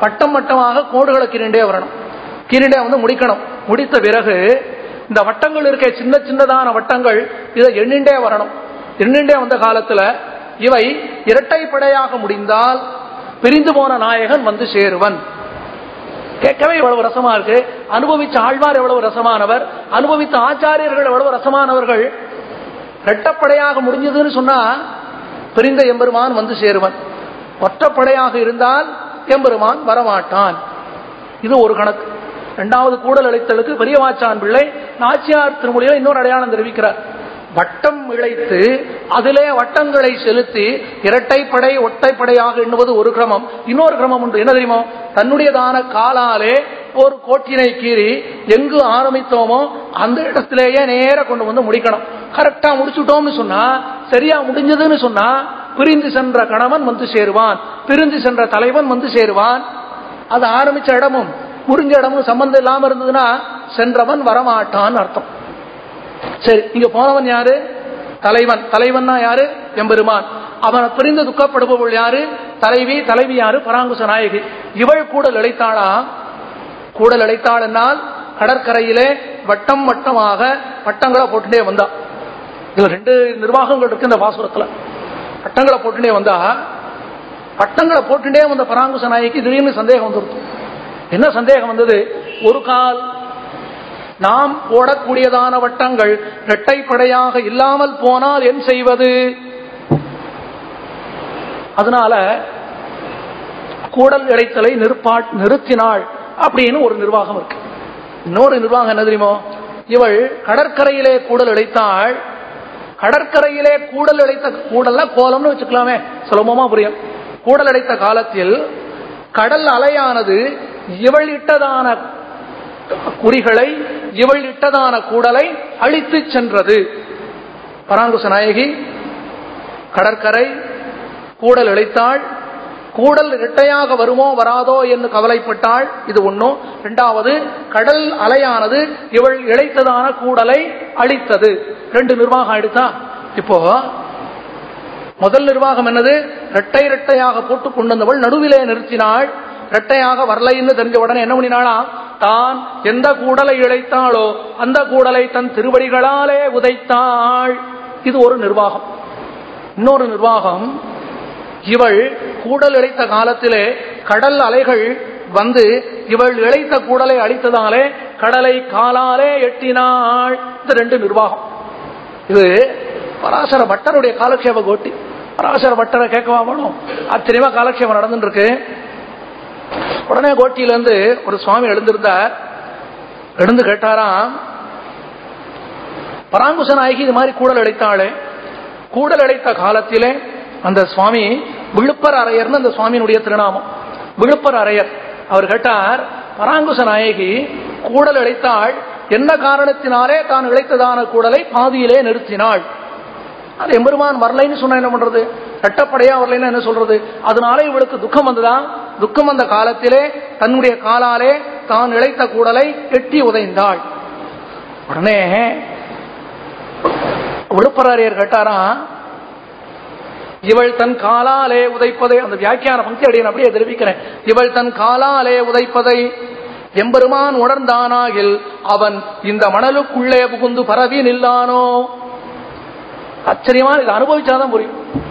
வட்டம் வட்டமாக கோடுகளை கீரண்டே வரணும். கீரண்டே வந்து முடிக்கணும். முடித்த பிறகு இந்த வட்டங்கள் இருக்க சின்ன சின்னதான வட்டங்கள் இதை எண்ணிண்டே வரணும். எண்ணிண்டே வந்த காலத்துல இவை இரட்டைப்படையாக முடிந்தால் பிரிந்து போன நாயகன் வந்து சேருவன். கேட்கவே எவ்வளவு ரசமா இருக்கு. அனுபவிச்ச ஆழ்வார் எவ்வளவு ரசமானவர். அனுபவித்த ஆச்சாரியர்கள் எவ்வளவு ரசமானவர்கள். ரெட்டப்படையாக முடிஞ்சதுன்னு சொன்னா பிரிந்த எம்பெருமான் வந்து சேருவன். ஒற்றப்படையாக இருந்தால் எம்பெருமான் வரமாட்டான். இது ஒரு கணக்கு. இரண்டாவது கூடல் அழைத்தலுக்கு பெரியவாச்சான் பிள்ளை நாச்சியார் திருமொழியில் இன்னொரு அடையாளம் தெரிவிக்கிறார். வட்டம் இழைத்து அதிலே வட்டங்களை செலுத்தி இரட்டைப்படை ஒட்டைப்படையாக எண்ணுவது ஒரு கிரமம். இன்னொரு கிரமம் உண்டு. என்ன தெரியுமோ? தன்னுடையதான காலாலே ஒரு கோட்டினை கீறி எங்கு ஆரம்பித்தோமோ அந்த இடத்திலேயே நேர கொண்டு வந்து முடிக்கணும். கரெக்டா முடிச்சுட்டோம்னு சொன்னா சரியா முடிஞ்சதுன்னு சொன்னா பிரிந்து சென்ற கணவன் வந்து சேருவான். பிரிந்து சென்ற தலைவன் வந்து சேருவான். அது ஆரம்பிச்ச இடமும் முடிஞ்ச இடமும் சம்பந்தம் இல்லாம இருந்ததுன்னா சென்றவன் வரமாட்டான்னு அர்த்தம். சரி இங்க போனவன் யாரு? தலைவன். தலைவன்னா யாரு? எம்பெருமான். அவனை பிரிந்து துக்கப்படுபவள் யாரு? தலைவி. தலைவி யாரு? பராங்குச நாயகி. இவள் கூடல் இழைத்தாளா? கூடல் இழைத்தாள் என்னால் கடற்கரையிலே வட்டம் வட்டமாக வட்டங்களை போட்டுட்டே வந்தா. இதுல ரெண்டு நிர்வாகங்கள் இருக்கு இந்த பாசுரத்துல பட்டங்களை போட்டுட்டே வந்தா பட்டங்களை போட்டுட்டே வந்த பராங்குச நாய்க்கு திடீர்னு சந்தேகம் வந்துருக்கும் என்ன சந்தேகம் வந்தது? ஒரு கால் நாம் போடக்கூடியதான வட்டங்கள் இரட்டைப்படையாக இல்லாமல் போனால் என் செய்வது? அதனால கூடல் இடைத்தலை நிற்பா நிறுத்தினாள் அப்படின்னு ஒரு நிர்வாகம் இருக்கு. இன்னொரு நிர்வாகம் என்ன தெரியுமோ? இவள் கடற்கரையிலே கூடல் இழைத்தாள் கடற்கரையிலே கூடல் அடைத்த கூடல்ல கோலம்னு வச்சுக்கலாமே. சுலபமா புரியும். கூடல் அடைத்த காலத்தில் கடல் அலையானது இவள் இட்டதான குறிகளை இவள் இட்டதான கூடலை அழித்து சென்றது. பராங்குச நாயகி கடற்கரை கூடல் இழைத்தாள் கூடல் இரட்டையாக வருமோ வராதோ என்று கவலைப்பட்டாள். இது ஒன்றும் இரண்டாவது கடல் அலையானது இவள் இழைத்ததான கூடலை அழித்தது. ரெண்டு நிர்வாகம் எடுத்தா இப்போ முதல் நிர்வாகம் என்னது? இரட்டை இரட்டையாக போட்டுக் கொண்டிருந்தவள் நடுவிலே நிறுத்தினாள். இரட்டையாக வரலைன்னு தெரிஞ்ச உடனே என்ன பண்ணினாளா? தான் எந்த கூடலை இழைத்தாளோ அந்த கூடலை தன் திருவடிகளாலே உதைத்தாள். இது ஒரு நிர்வாகம். இன்னொரு நிர்வாகம் இவள் கூடல் இழைத்த காலத்திலே கடல் அலைகள் வந்து இவள் இழைத்த கூடலை அழித்ததாலே கடலை காலாலே எட்டினாள். இந்த ரெண்டு நிர்வாகம். இது பராசர பட்டருடைய காலக்ஷேப கோட்டி. பராசர பட்டரை கேட்கவா வேணும் ஆச்சரியமா காலக்ஷேபம் நடந்துட்டு இருக்கு உடனே கோட்டியிலிருந்து ஒரு சுவாமி எழுந்திருந்தார். எழுந்து கேட்டாராம் பராங்குச நாயகி இது மாதிரி கூடல் அழைத்தாளே கூடல் அழைத்த காலத்திலே அந்த சுவாமி விழுப்பர் அரையர்னு அந்த சுவாமியினுடைய திருநாமம். விழுப்பர் அரையர் அவர் கேட்டார் பராங்குச நாயகி கூடல் இழைத்தாள். என்ன காரணத்தினாலே தான் இழைத்ததான கூடலை பாதியிலே நிறுத்தினாள்? அது எம்பெருமான் வரலைன்னு சொன்ன என்ன பண்றது? கட்டப்படையா வரலைன்னு என்ன சொல்றது? அதனால இவளுக்கு துக்கம் வந்ததா? துக்கம் வந்த காலத்திலே தன்னுடைய காலாலே தான் இழைத்த கூடலை எட்டி உதைந்தாள். உடனே விழுப்பராரியர் கேட்டாராம் இவள் தன் காலாலே உதைப்பதை அந்த வியாக்கியான பங்கி அடியன் அப்படியே தெரிவிக்கிறேன். இவள் தன் காலாலே உதைப்பதை எம்பெருமான் உணர்ந்தானாகில் அவன் இந்த மணலுக்குள்ளே புகுந்து பரவி நில்லானோ? ஆச்சரியமா இதை அனுபவிச்சாதான் புரியும்.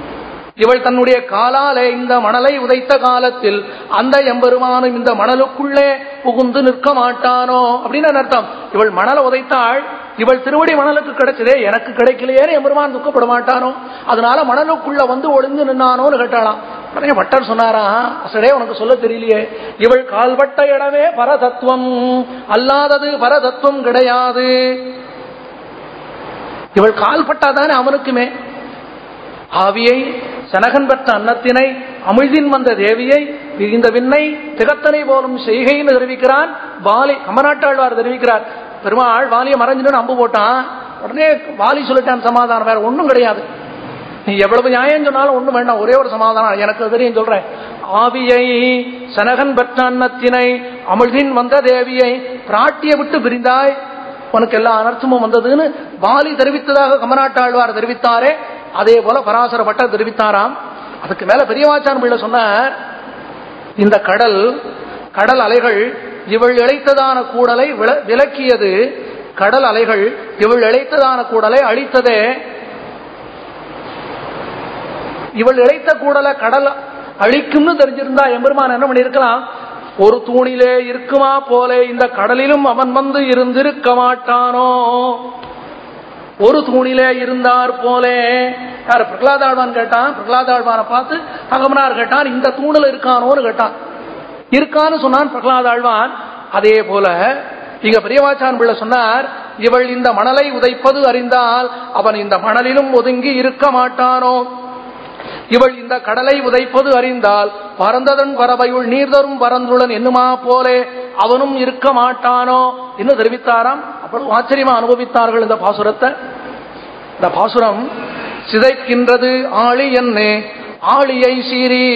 இவள் தன்னுடைய காலாலே இந்த மணலை உதைத்த காலத்தில் அந்த எம்பெருமானும் இந்த மணலுக்குள்ளே புகுந்து நிற்க மாட்டானோ? அப்படின்னு அர்த்தம்? இவள் மணலை உதைத்தாள் இவள் திருவடி மணலுக்கு கிடைச்சதே எனக்கு கிடைக்கலையேன்னு எம்பெருமான் துக்கப்பட மாட்டானோ அதனால மணலுக்குள்ள வந்து ஒளிந்து நின்னானோன்னு கேட்டாளாம். உடனே பட்டர் சொன்னாரா அசடே உனக்கு சொல்ல தெரியலையே. இவள் கால்பட்ட இடமே பரதத்துவம் அல்லாதது பரதத்துவம் கிடையாது. இவள் கால்பட்டாதானே அவனுக்குமே. ஆவியை சனகன் பெற்ற அன்னத்தினை அமிழ்தின் வந்த தேவியை விரிந்த விண்ணை திகத்தனை போலும் செய்கைன்னு தெரிவிக்கிறான். பாலி அமராட்டாழ்வார் தெரிவிக்கிறார். பெருமாள் வாலியை மறைஞ்சிட்டு அம்பு போட்டான். உடனே வாலி சொல்லிட்டான் சமாதானம் வேற ஒன்றும் கிடையாது. நீ எவ்வளவு நியாயம் சொன்னாலும் ஒன்றும் வேண்டாம் ஒரே ஒரு சமாதானம். எனக்கு தெரியும் சொல்றேன். ஆவியை சனகன் பெற்ற அமிழ்தின் வந்த தேவியை பிராட்டியை விட்டு பிரிந்தாய். உனக்கு எல்லா அனர்த்தமும் வந்ததுன்னு வாலி தெரிவித்ததாக கமநாட்டாழ்வார் தெரிவித்தாரே. அதே போல பராசர பட்டர் தெரிவித்தாராம். அதுக்கு மேல பெரியவாச்சான் பிள்ளை சொன்னார் இந்த கடல் கடல் அலைகள் இவள் இழைத்ததான கூடலை விலக்கியது கடல் அலைகள். இவள் இழைத்ததான கூடலை அழித்ததே. இவள் இழைத்த கூடலை கடல் அழிக்கும்னு தெரிஞ்சிருந்தா எம்பெருமான் என்ன பண்ணிருக்கலாம் ஒரு தூணிலே இருக்குமா போல இந்த கடலிலும் அவன் வந்து இருந்திருக்க மாட்டானோ? ஒரு தூணிலே இருந்தார் போலே. யார் பிரகலாதாழ்வான் கேட்டான்? பிரகலாதாழ்வானை பார்த்து அகமனார் கேட்டான் இந்த தூணில் இருக்கானோன்னு கேட்டான். இருக்கான்னு சொன்னான் பிரகலாத ஆழ்வான். அதே போல இங்க பெரியவாச்சான் பிள்ளை சொன்னார் இவள் இந்த மணலை உதைப்பது அறிந்தால் அவன் இந்த மணலிலும் ஒதுங்கி இருக்க மாட்டானோ? இவள் இந்த கடலை உதைப்பது அறிந்தால் பறந்ததன் பறவையுள் நீர்தரும் பறந்துடன் என்னுமா போலே? அவனும் இருக்க மாட்டானோ? என்று தெரிவித்தாராம்? அவ்வளவு ஆச்சரியமா அனுபவித்தார்கள் இந்த பாசுரத்தை. இந்த பாசுரம் சிதைக்கின்றது ஆளி என்னே ஆளியை சீரி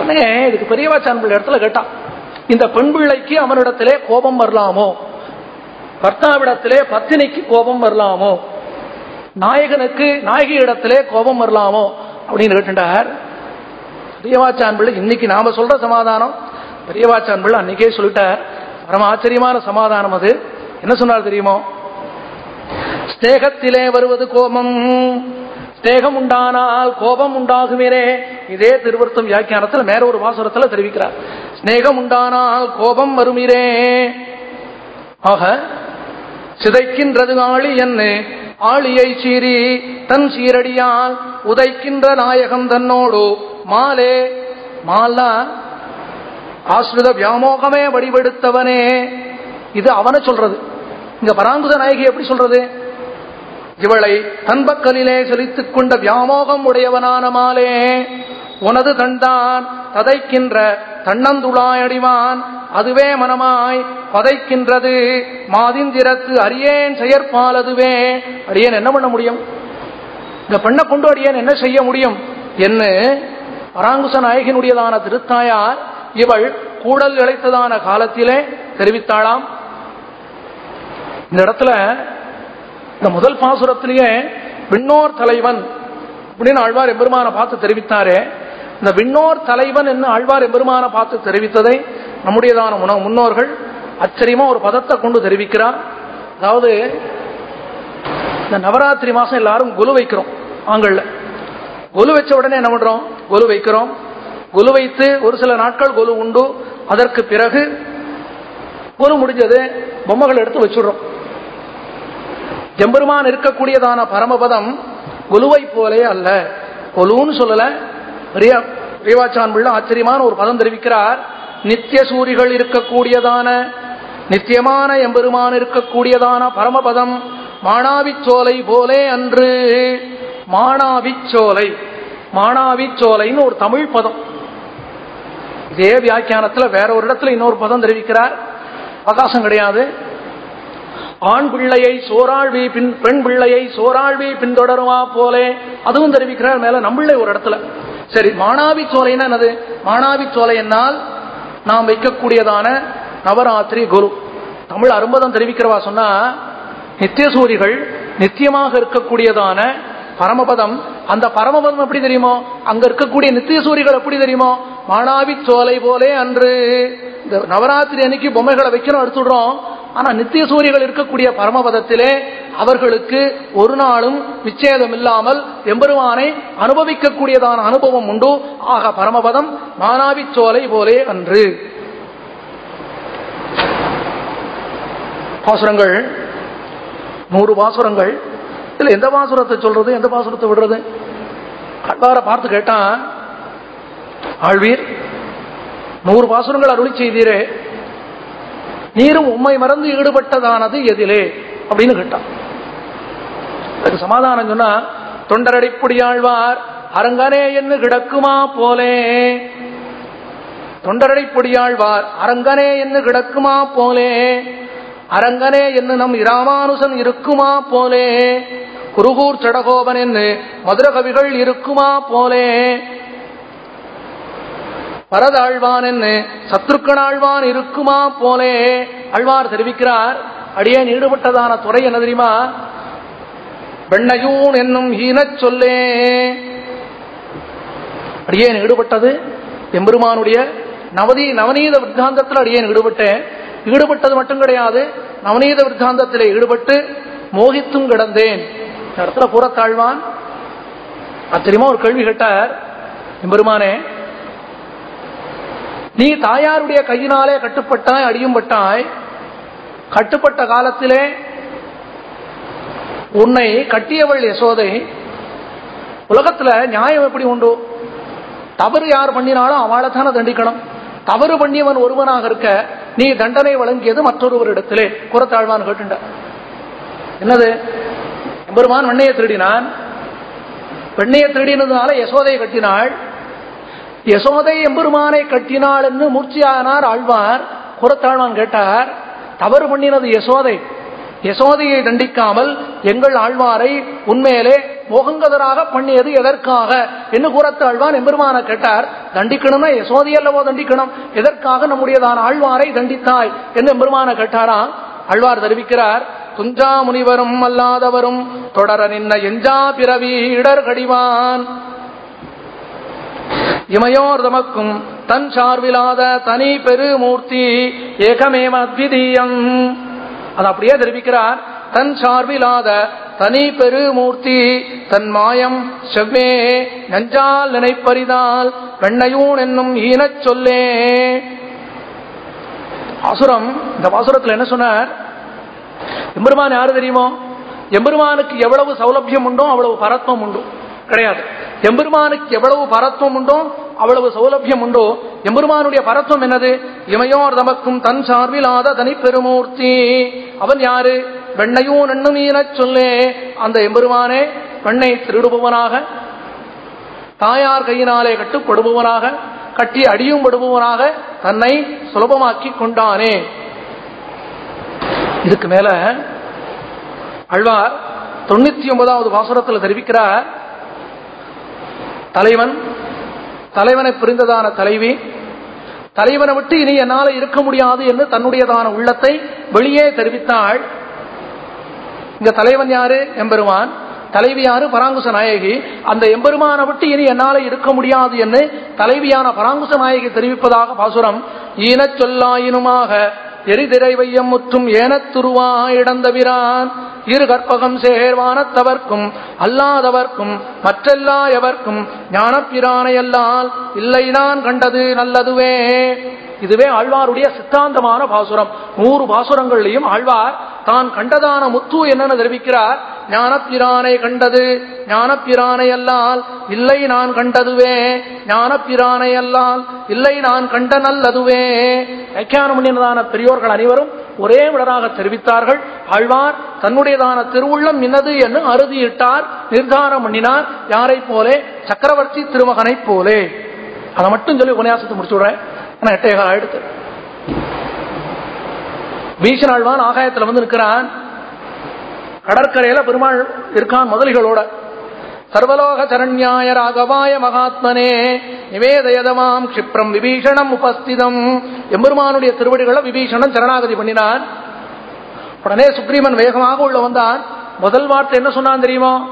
உடனே இதுக்கு பெரியவாச்சான் இடத்துல கேட்டான் இந்த பெண் பிள்ளைக்கு அவனிடத்திலே கோபம் வரலாமோ? பர்த்தாவிடத்திலே பத்தினிக்கு கோபம் வரலாமோ? நாயகனுக்கு நாயகி இடத்திலே கோபம் வரலாமோ? அப்படின்னு கேட்டுட்டார். பெரியவாச்சான் பிள்ளை இன்னைக்கு நாம சொல்ற சமாதானம் பெரியவாச்சான் பிள்ளை அன்னைக்கே சொல்லிட்டார். பரம ஆச்சரியமான சமாதானம் அது. என்ன சொன்னார் தெரியுமோ? ஸ்நேகத்திலே வருவது கோபம் ஸ்நேகம் உண்டானால் கோபம் உண்டாகுமேனே இதே திருவருத்தம் வியாக்கியானத்தில் மேற ஒரு வாசுரத்தில் தெரிவிக்கிறார் ஸ்நேகம் உண்டானால் கோபம் வருமிரே ஆக சிதைக்கின்றது ஆளி என்ன ஆளியை சீறி தன் சீரடியால் உதைக்கின்ற நாயகம் தன்னோடு மாலே மாலா ஆசிரித வியாமோகமே வடிவெடுத்தவனே இது அவனை சொல்றது இங்க பராங்குத நாயகி எப்படி சொல்றது இவளை தன்பக்கலிலே செலுத்திக் கொண்ட வியாமோகம் உடையவனான மாலே. உனது தண்டான் ததைக்கின்ற தன்னந்துளாயடிவான் அதுவே மனமாய் பதைக்கின்றது. மாதிந்திரத்து அரியேன் செயற்பால் அதுவே. அடியேன் என்ன பண்ண முடியும்? இந்த பெண்ணை கொண்டு அடியேன் என்ன செய்ய முடியும்? என்று பராங்குச நாயகினுடையதான திருத்தாயார் இவள் கூடல் இழைத்ததான காலத்திலே தெரிவித்தாளாம். இந்த இடத்துல இந்த முதல் பாசுரத்திலேயே விண்ணோர் தலைவன் அப்படின்னு ஆழ்வார் எம்பெருமான பார்த்து தெரிவித்தாரே. இந்த விண்ணோர் தலைவன் என்று ஆழ்வார் எம்பெருமான பார்த்து தெரிவித்ததை நம்முடையதான உணவு முன்னோர்கள் ஆச்சரியமா ஒரு பதத்தை கொண்டு தெரிவிக்கிறார். அதாவது இந்த நவராத்திரி மாசம் எல்லாரும் குலு வைக்கிறோம். ஆங்கள்ல. கொலு வச்ச உடனே என்ன பண்றோம்? கொலு வைக்கிறோம். குலு வைத்து ஒரு சில நாட்கள் குலு உண்டு. அதற்கு பிறகு கொலு முடிஞ்சது பொம்மைகள் எடுத்து வச்சுடுறோம். எம்பெருமான் இருக்கக்கூடியதான பரமபதம் குலுவை போலே அல்ல. கொலுன்னு சொல்லல ரீவாச்சான் பிள்ளை ஆச்சரியமான ஒரு பதம் தெரிவிக்கிறார். நித்திய சூரிகள் இருக்கக்கூடியதான நித்தியமான எம்பெருமான் இருக்கக்கூடியதான பரமபதம் மாணாவிச்சோலை போலே அன்று. மாணாவிச்சோலை மாணாவிச்சோலைன்னு ஒரு தமிழ் பதம். இதே வியாக்கியானத்தில் வேற ஒரு இடத்துல இன்னொரு பதம் தெரிவிக்கிறார். அவகாசம் கிடையாது. ஆண் பிள்ளையை சோராழ்வி பின் பெண் பிள்ளையை சோராழ்வி பின்தொடருமா போலே அதுவும் தெரிவிக்கிறார். மேல நம்மளே ஒரு இடத்துல. சரி மாணாவி சோலைன்னா என்னது? மாணாவி சோலை என்னால் நாம் வைக்கக்கூடியதான நவராத்திரி குரு. தமிழ் அரும்பதம் தெரிவிக்கிறவா சொன்னா நித்தியசூரிகள் நித்தியமாக இருக்கக்கூடியதான பரமபதம் அந்த பரமபதம் எப்படி தெரியுமோ? அங்க இருக்கக்கூடிய நித்தியசூரிகள் எப்படி தெரியுமோ? மானாவி சோலை போலே அன்று. இந்த நவராத்திரி அன்னைக்கு பொம்மைகளை வைக்கணும் எடுத்துடுறோம். ஆனா நித்திய சூரியர்கள் இருக்கக்கூடிய பரமபதத்திலே அவர்களுக்கு ஒரு நாளும் விச்சேதம் இல்லாமல் எம்பெருமானை அனுபவிக்கக்கூடியதான அனுபவம் உண்டு. ஆக பரமபதம் மானாவி சோலை போலே அன்று. பாசுரங்கள் நூறு பாசுரங்கள் இதுல எந்த பாசுரத்தை சொல்றது எந்த பாசுரத்தை விடுறது? அழ்வார பார்த்து கேட்டான் ஆழ்வீர் நூறு பாசுரங்கள் அருளி செய்தீரே நீரும் உண்மை மறந்து ஈடுபட்டதானது எதிலே? அப்படின்னு கேட்டான். அதுக்கு சமாதானம் சொன்னா தொண்டரடிப்புடி ஆழ்வார் அரங்கனே என்று கிடக்குமா போலே? தொண்டரடிப்பொடியாழ்வார் அரங்கனே என்று கிடக்குமா போலே? அரங்கனே என்று நம் இராமானுசன் இருக்குமா போலே? குருகூர் சடகோபன் என்று மதுர கவிகள் இருக்குமா போலே? பரதாழ்வான் என்ன சத்ருக்கனாழ்வான் இருக்குமா போலே? அழ்வார் தெரிவிக்கிறார் அடியேன் ஈடுபட்டதான துறை என்ன தெரியுமா? வெண்ணையூன் என்னும் ஈனச் சொல்லே. அடியேன் ஈடுபட்டது எம்பெருமானுடைய நவதி நவநீத வித்தாந்தத்தில் அடியேன் ஈடுபட்டேன். ஈடுபட்டது மட்டும் கிடையாது நவநீத வித்தாந்தத்திலே ஈடுபட்டு மோகித்தும் கிடந்தேன். இந்த இடத்துல கூறத்தாழ்வான் ஆச்சரியமா ஒரு கேள்வி கேட்டார் எம்பெருமானே நீ தாயாருடைய கையினாலே கட்டுப்பட்டாய் அடியும் பட்டாய் கட்டுப்பட்ட காலத்திலே உன்னை கட்டியவள் யசோதை உலகத்துல நியாயம் எப்படி உண்டு? தவறு யார் பண்ணினாலும் அவளை தானே தண்டிக்கணும். தவறு பண்ணியவன் ஒருவனாக இருக்க நீ தண்டனை வழங்கியது மற்றொருவரிடத்திலே குறத்தாழ்வான் கேட்டுண்ட என்னது? பெருமான் வெண்ணையை திருடினான். வெண்ணையை திருடினதுனால யசோதையை கட்டினாள். யசோதை எம்பெருமானை கட்டினாள் என்று மூர்ச்சியானார் ஆழ்வார். குரத்தாழ்வான் கேட்டார் தவறு பண்ணினது யசோதை. யசோதையை தண்டிக்காமல் எங்கள் ஆழ்வாரை உண்மையிலே மோகங்கதராக பண்ணியது எதற்காக? என்று கூறத்து ஆழ்வான் எம்பெருமான கேட்டார் தண்டிக்கணும்னா யசோதை அல்லவோ தண்டிக்கணும். எதற்காக நம்முடையதான ஆழ்வாரை தண்டித்தாய்? என்று எம்பெருமான கேட்டாரா ஆழ்வார் தெரிவிக்கிறார் துஞ்சா முனிவரும் அல்லாதவரும் தொடர நின்ன எஞ்சா பிறவி இடர் கடிவான் இமையோர் தமக்கும் தன் சார்பிலாத தனி பெருமூர்த்தி ஏகமேவ அத்விதீயம். அது அப்படியே தெரிவிக்கிறார். தன் சார்பிலாத தனி பெருமூர்த்தி தன் மாயம் செவ்வே நஞ்சால் நினைப்பறிதால் பெண்ணையூன் என்னும் ஈனச் சொல்லே. அசுரம் இந்த பாசுரத்தில் என்ன சொன்னார்? எம்பெருமான் யாரு தெரியுமோ? எம்பெருமானுக்கு எவ்வளவு சௌலபியம் உண்டோ அவ்வளவு பரத்வம் உண்டு. கிடையாது. எம்பெருமானுக்கு எவ்வளவு பரத்வம் உண்டோ அவ்வளவு சௌலபியம் உண்டோ எம்பெருமானுடைய பரத்வம் என்னது? இமையோர் தமக்கும் தன் சார்பிலாத தனி பெருமூர்த்தி அவன் யாரு? வெண்ணையும் நண்ணுமீன சொல்லே. அந்த எம்பெருமானே வெண்ணை திருடுபவனாக தாயார் கையினாலே கட்டுப்படுபவனாக கட்டி அடியும் படுபவனாக தன்னை சுலபமாக்கி கொண்டானே. இதுக்கு மேல அழ்வார் தொண்ணூத்தி ஒன்பதாவது பாசுரத்தில் தெரிவிக்கிறார் தலைவன் தலைவனை புரிந்ததான தலைவி தலைவனை விட்டு இனி என்னால இருக்க முடியாது என்று தன்னுடையதான உள்ளத்தை வெளியே தெரிவித்தாள். இங்க தலைவன் யாரு? எம்பெருமான். தலைவி யாரு? பராங்குச நாயகி. அந்த எம்பெருமானை விட்டு இனி என்னால இருக்க முடியாது என்று தலைவியான பராங்குச நாயகி தெரிவிப்பதாக பாசுரம் ஈனச் சொல்லாயினுமாக எரிதிரை வையம் முற்றும் ஏனத்துருவா இடந்தவிரான் இரு கற்பகம் சேர்வானத்தவர்க்கும் அல்லாதவர்க்கும் மற்றெல்லா எவர்க்கும் ஞானப்பிரானையல்லால் இல்லை நான் கண்டது நல்லதுவே. இதுவே ஆழ்வாருடைய சித்தாந்தமான பாசுரம். நூறு பாசுரங்கள்லையும் ஆழ்வார் தான் கண்டதான முத்து என்னன்னு தெரிவிக்கிறார். ஞானப்பிரானை கண்டது. ஞானப்பிரானை அல்லால் இல்லை நான் கண்டதுவே. ஞானப்பிரானை அல்லால் இல்லை நான் கண்ட நல்லதுவே. வியாக்கியானம் பண்ணினதான பெரியோர்கள் அனைவரும் ஒரே விடராக தெரிவித்தார்கள். ஆழ்வார் தன்னுடையதான திருவுள்ளம் இன்னது என்று அறுதியிட்டார் நிர்தாரம் பண்ணினார். யாரை போலே? சக்கரவர்த்தி திருமகனை போலே. அதை மட்டும் சொல்லி உபன்யாசத்தை முடிச்சு விடுறேன் ஆனா எட்டே காலம் ஆயிடுத்து பீஷனாழ்வான் ஆகாயத்துல வந்து நிற்கிறான். கடற்கரையில பெருமாள் இருக்கான் முதலிகளோட. சர்வலோக சரண்யாய ராகவாய மகாத்மனே நிவேதயதமாம் கஷிப்ரம் விபீஷணம் உபஸ்திதம். எம்பெருமானுடைய திருவடிகளை விபீஷணன் சரணாகதி பண்ணினான் உடனே சுக்ரீவன் வேகமாக உள்ள வந்தான். முதல் வார்த்தை என்ன சொன்னான் தெரியுமா?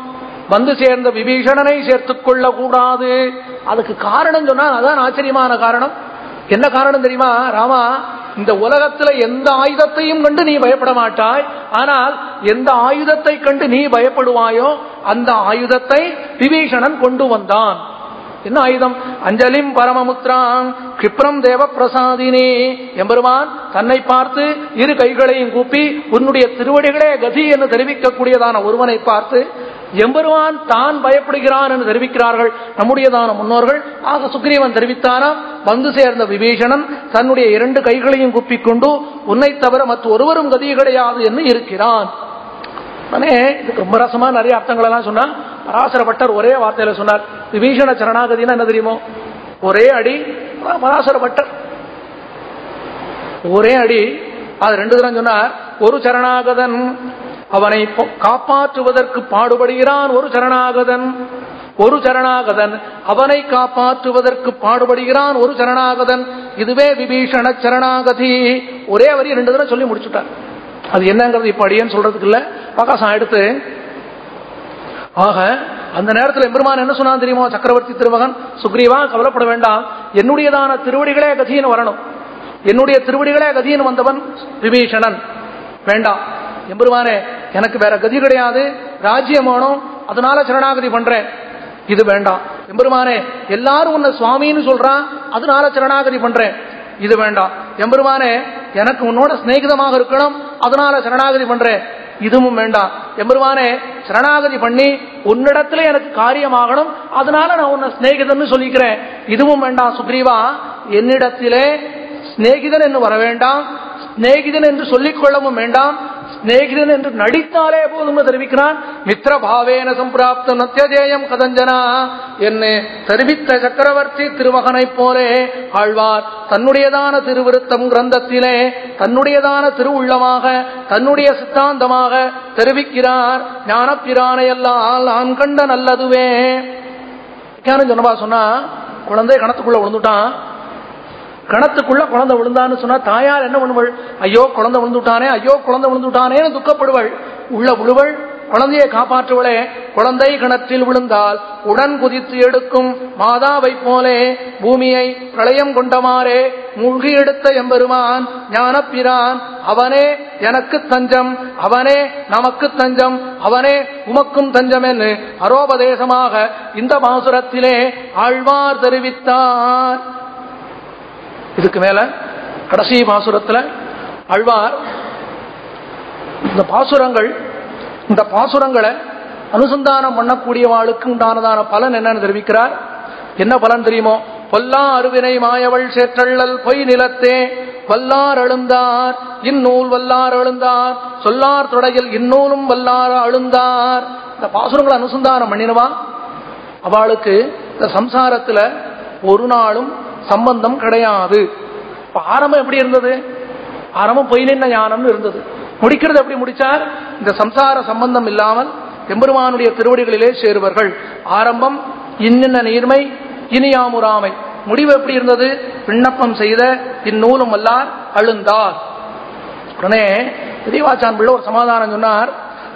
வந்து சேர்ந்த விபீஷணனை சேர்த்துக் கொள்ள கூடாது அதுக்கு காரணம் சொன்னால் அதான் ஆச்சரியமான காரணம். என்ன காரணம் தெரியுமா? ராமா இந்த உலகத்துல எந்த ஆயுதத்தையும் கண்டு நீ பயப்பட மாட்டாய். ஆனால் எந்த ஆயுதத்தை கண்டு நீ பயப்படுவாயோ அந்த ஆயுதத்தை விபீஷணன் கொண்டு வந்தான். என்ன ஆயுதம்? அஞ்சலிம் பரமமுத்ராம் கிப்ரம் தேவ பிரசாதினே எம்பெருமான் தன்னை பார்த்து இரு கைகளையும் கூப்பி உன்னுடைய திருவடிகளே கதி என்று தெரிவிக்கக்கூடியதான ஒருவனை பார்த்து எம்பெருவான் தான் பயப்படுகிறான் என்று தெரிவிக்கிறார்கள். நம்முடையதான முன்னோர்கள் ஆக சுக்ரீவன் தெரிவித்தானா வந்து சேர்ந்த விபீஷணன் தன்னுடைய இரண்டு கைகளையும் குப்பிக்கொண்டு உன்னை தவிர மற்ற ஒருவரும் கதி கிடையாது என்று இருக்கிறான். இதுக்கு ரொம்ப ரசமா நிறைய அர்த்தங்கள் எல்லாம் சொன்னார் பராசரப்பட்டர் ஒரே வார்த்தையில சொன்னார். விபீஷண சரணாகதினா என்ன தெரியுமோ? ஒரே அடி பராசரப்பட்டர். ஒரே அடி அது ரெண்டு தரம் சொன்னார். ஒரு சரணாகதன் அவனை காப்பாற்றுவதற்கு பாடுபடுகிறான் ஒரு சரணாகதன். ஒரு சரணாகதன். அவனை காப்பாற்றுவதற்கு பாடுபடுகிறான் ஒரு சரணாகதன். இதுவே விபீஷண சரணாகதி. ஒரே வரி ரெண்டு தடவை சொல்லி முடிச்சுட்டார். அது என்னங்கிறது இப்ப அடியன்னு சொல்றதுக்கு இல்ல. பகாசம் எடுத்து ஆக அந்த நேரத்தில் எம்பெருமான் என்ன சொன்னான் தெரியுமோ? சக்கரவர்த்தி திருமகன் சுக்ரீவா கவலைப்பட வேண்டாம். என்னுடையதான திருவடிகளே கதின்னு வரணும். என்னுடைய திருவடிகளே கதின்னு வந்தவன் விபீஷணன். வேண்டாம். எம்பெருமானே எனக்கு வேற கதி கிடையாது ராஜ்யம் வேணும் அதனால சரணாகதி பண்றேன். இது வேண்டாம். எம்பெருமானே எல்லாரும் உன்னை சுவாமின்னு சொல்றான் அதனால சரணாகதி பண்றேன். இது வேண்டாம். எம்பெருமானே எனக்கு உன்னோட சிநேகிதமாக இருக்கணும் அதனால சரணாகதி பண்றேன். இதுவும் வேண்டாம். எம்பெருமானே சரணாகதி பண்ணி உன்னிடத்துல எனக்கு காரியமாகணும் அதனால நான் உன்னை சிநேகிதன் சொல்லிக்கிறேன். இதுவும் வேண்டாம் சுக்ரீவா. என்னிடத்திலே சிநேகிதன் என்று வர வேண்டாம். சிநேகிதன் என்று சொல்லிக் கொள்ளவும் வேண்டாம். சிநேகிதன் என்று நடித்தாலே போதும் தெரிவிக்கிறான். மித்திரபாவேன சம்பிராப்த நத்தியதேயம் கதஞ்சனா என்று தெரிவித்த சக்கரவர்த்தி திருமகனை போலே ஆழ்வார் தன்னுடையதான திருவிருத்தம் கிரந்தத்திலே தன்னுடையதான திருவுள்ளமாக தன்னுடைய சித்தாந்தமாக தெரிவிக்கிறார். ஞானப்பிரானையெல்லாம் நான் கண்ட நல்லதுவே. சொன்னா குழந்தை கணத்துக்குள்ள விழுந்துட்டான். கணத்துக்குள்ள குழந்தை விழுந்தான்னு சொன்னா தாயார் என்ன பண்ணுவள்? ஐயோ குழந்தை விழுந்துட்டானே ஐயோ குழந்தை விழுந்துட்டானேன்னு துக்கப்படுவள். உள்ள விழுவள் குழந்தையை காப்பாற்றுவளே. குழந்தை கிணற்றில் விழுந்தால் உடன் குதித்து எடுக்கும் மாதாவை போலே பூமியை பிரளயம் கொண்டமாறே மூழ்கி எடுத்த எம்பெருமான் ஞானப்பிரான் அவனே எனக்கு தஞ்சம் அவனே நமக்கு தஞ்சம் அவனே உமக்கும் தஞ்சம் என்று அரோபதேசமாக இந்த பாசுரத்திலே ஆழ்வார் தெரிவித்தார். இதுக்கு மேல கடைசி பாசுரத்தில் அழ்வார் இந்த பாசுரங்கள் இந்த பாசுரங்களை அனுசந்தானம் பண்ணக்கூடியவாளுக்கு உண்டானதான பலன் என்னன்னு தெரிவிக்கிறார். என்ன பலன் தெரியுமோ? பொல்லா அருவினை மாயவள் சேற்றள்ளல் பொய் நிலத்தே வல்லார் அழுந்தார் இந்நூல் வல்லார் அழுந்தார் சொல்லார் தொடையில் இந்நூலும் வல்லார் அழுந்தார். இந்த பாசுரங்களை அனுசந்தானம் பண்ணினவா? அவளுக்கு இந்த சம்சாரத்துல ஒரு நாளும் சம்பந்தம் கிடையாது. ஆரம்பம் எப்படி இருந்தது? ஆரம்பம் பொய் நின்ன ஞானம்னு இருந்தது. முடிக்கிறது எப்படி முடிச்சார்? இந்த சம்சார சம்பந்தம் இல்லாமல் எம்பெருமானுடைய திருவடிகளிலே சேருவர்கள் ஆரம்பம் இன்னின்ன நீர்மை இனியாமுராமை முடிவு எப்படி இருந்தது? விண்ணப்பம் செய்த இந்நூலும் அல்லார் அழுந்தார். உடனே திரிவாச்சான் பிள்ளை ஒரு சமாதானம் சொன்னார்.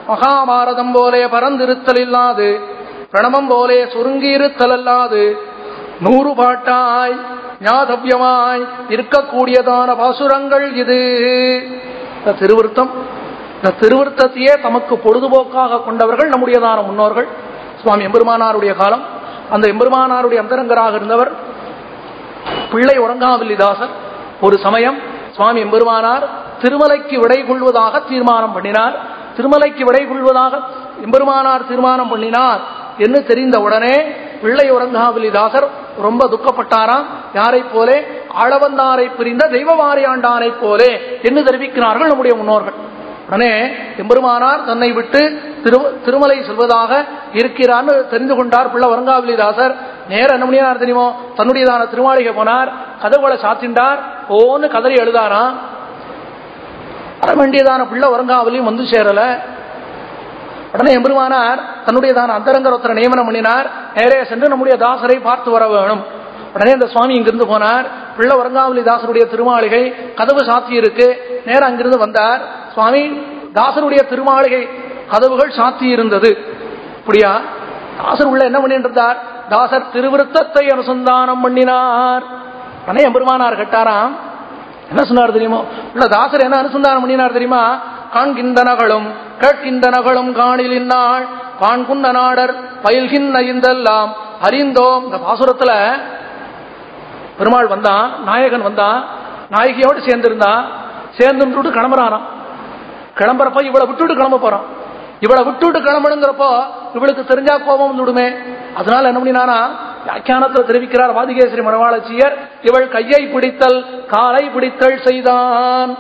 மகாபாரதம் போலே பரந்திருத்தல் இல்லாது பிரணமம் போலே சுருங்கி இருத்தல் அல்லாது நூறு பாட்டாய் ஞாதவியமாய் இருக்கக்கூடியதான பாசுரங்கள் இது. இந்த திருவிருத்தம் இந்த திருவிருத்தத்தையே தமக்கு பொழுதுபோக்காக கொண்டவர்கள் நம்முடையதான முன்னோர்கள். சுவாமி எம்பெருமானாருடைய காலம். அந்த எம்பெருமானாருடைய அந்தரங்கராக இருந்தவர் பிள்ளை உறங்காவில்லிதாசர் ஒரு சமயம் சுவாமி எம்பெருமானார் திருமலைக்கு விடை கொள்வதாக தீர்மானம் பண்ணினார். திருமலைக்கு விடை கொள்வதாக எம்பெருமானார் தீர்மானம் பண்ணினார். என்று தெரிந்த உடனே பிள்ளை உறங்காவிலிதாசர் ரொம்ப துக்கப்பட்டாராம். யாரை போலே? அளவந்தாரை பிரிந்த தெய்வவாரியாண்டானை போலே. என்று தெரிவிக்கிறார்கள் நம்முடைய முன்னோர்கள். உடனே எம்பெருமானார் தன்னை விட்டு திரு திருமலை செல்வதாக இருக்கிறார்னு தெரிந்து கொண்டார் பிள்ளை வரங்காவிலிதாசர் நேர என்ன தெரியுமோ? தன்னுடையதான திருமாளிகை போனார். கதவுகளை சாத்திண்டார் ஓன்னு கதறி எழுதாராம். வர வேண்டியதான பிள்ளை வரங்காவலியும் வந்து சேரல. உடனே எம்பெருமானார் தன்னுடையதான அந்தரங்கர் ஒருத்தரை நியமனம் பண்ணினார். நேரே சென்று நம்முடைய தாசரை பார்த்து வர வேணும். உடனே அந்த சுவாமி இங்கிருந்து போனார். பிள்ளை வரங்காவலி தாசருடைய திருமாளிகை கதவு சாத்தி இருக்கு. நேரம் அங்கிருந்து வந்தார். சுவாமி தாசருடைய திருமாளிகை கதவுகள் சாத்தி இருந்தது. அப்படியா? தாசர் உள்ள என்ன பண்ணிட்டு இருந்தார் தாசர் திருவிருத்தத்தை அனுசந்தானம் பண்ணினார். உடனே எம்பெருமானார் கேட்டாராம் என்ன சொன்னார் தெரியுமோ? உள்ள தாசர் என்ன அனுசந்தானம் பண்ணினார் தெரியுமா? காண்கின்றனகளும் கேட்கின்றனகளும் காணிலின் நாள் காண்குன்ன நாடர் பயில்கின்ற இந்தெல்லாம். அறிந்தோம். இந்த பாசுரத்துல பெருமாள் வந்தான் நாயகன் வந்தான் நாயகியோடு சேர்ந்திருந்தா சேர்ந்து கிளம்புறாராம். கிளம்புறப்ப இவளை விட்டுட்டு கிளம்ப போறான். இவளை விட்டுட்டு கிளம்பணுங்கிறப்போ இவளுக்கு தெரிஞ்சா கோபம் வந்துடுமே. அதனால என்ன பண்ணினானா வியாக்கியானத்தில் தெரிவிக்கிறார் வாதிகேசரி மணவாளச்சியர் இவள் கையை பிடித்தல் காலை பிடித்தல் செய்தான்.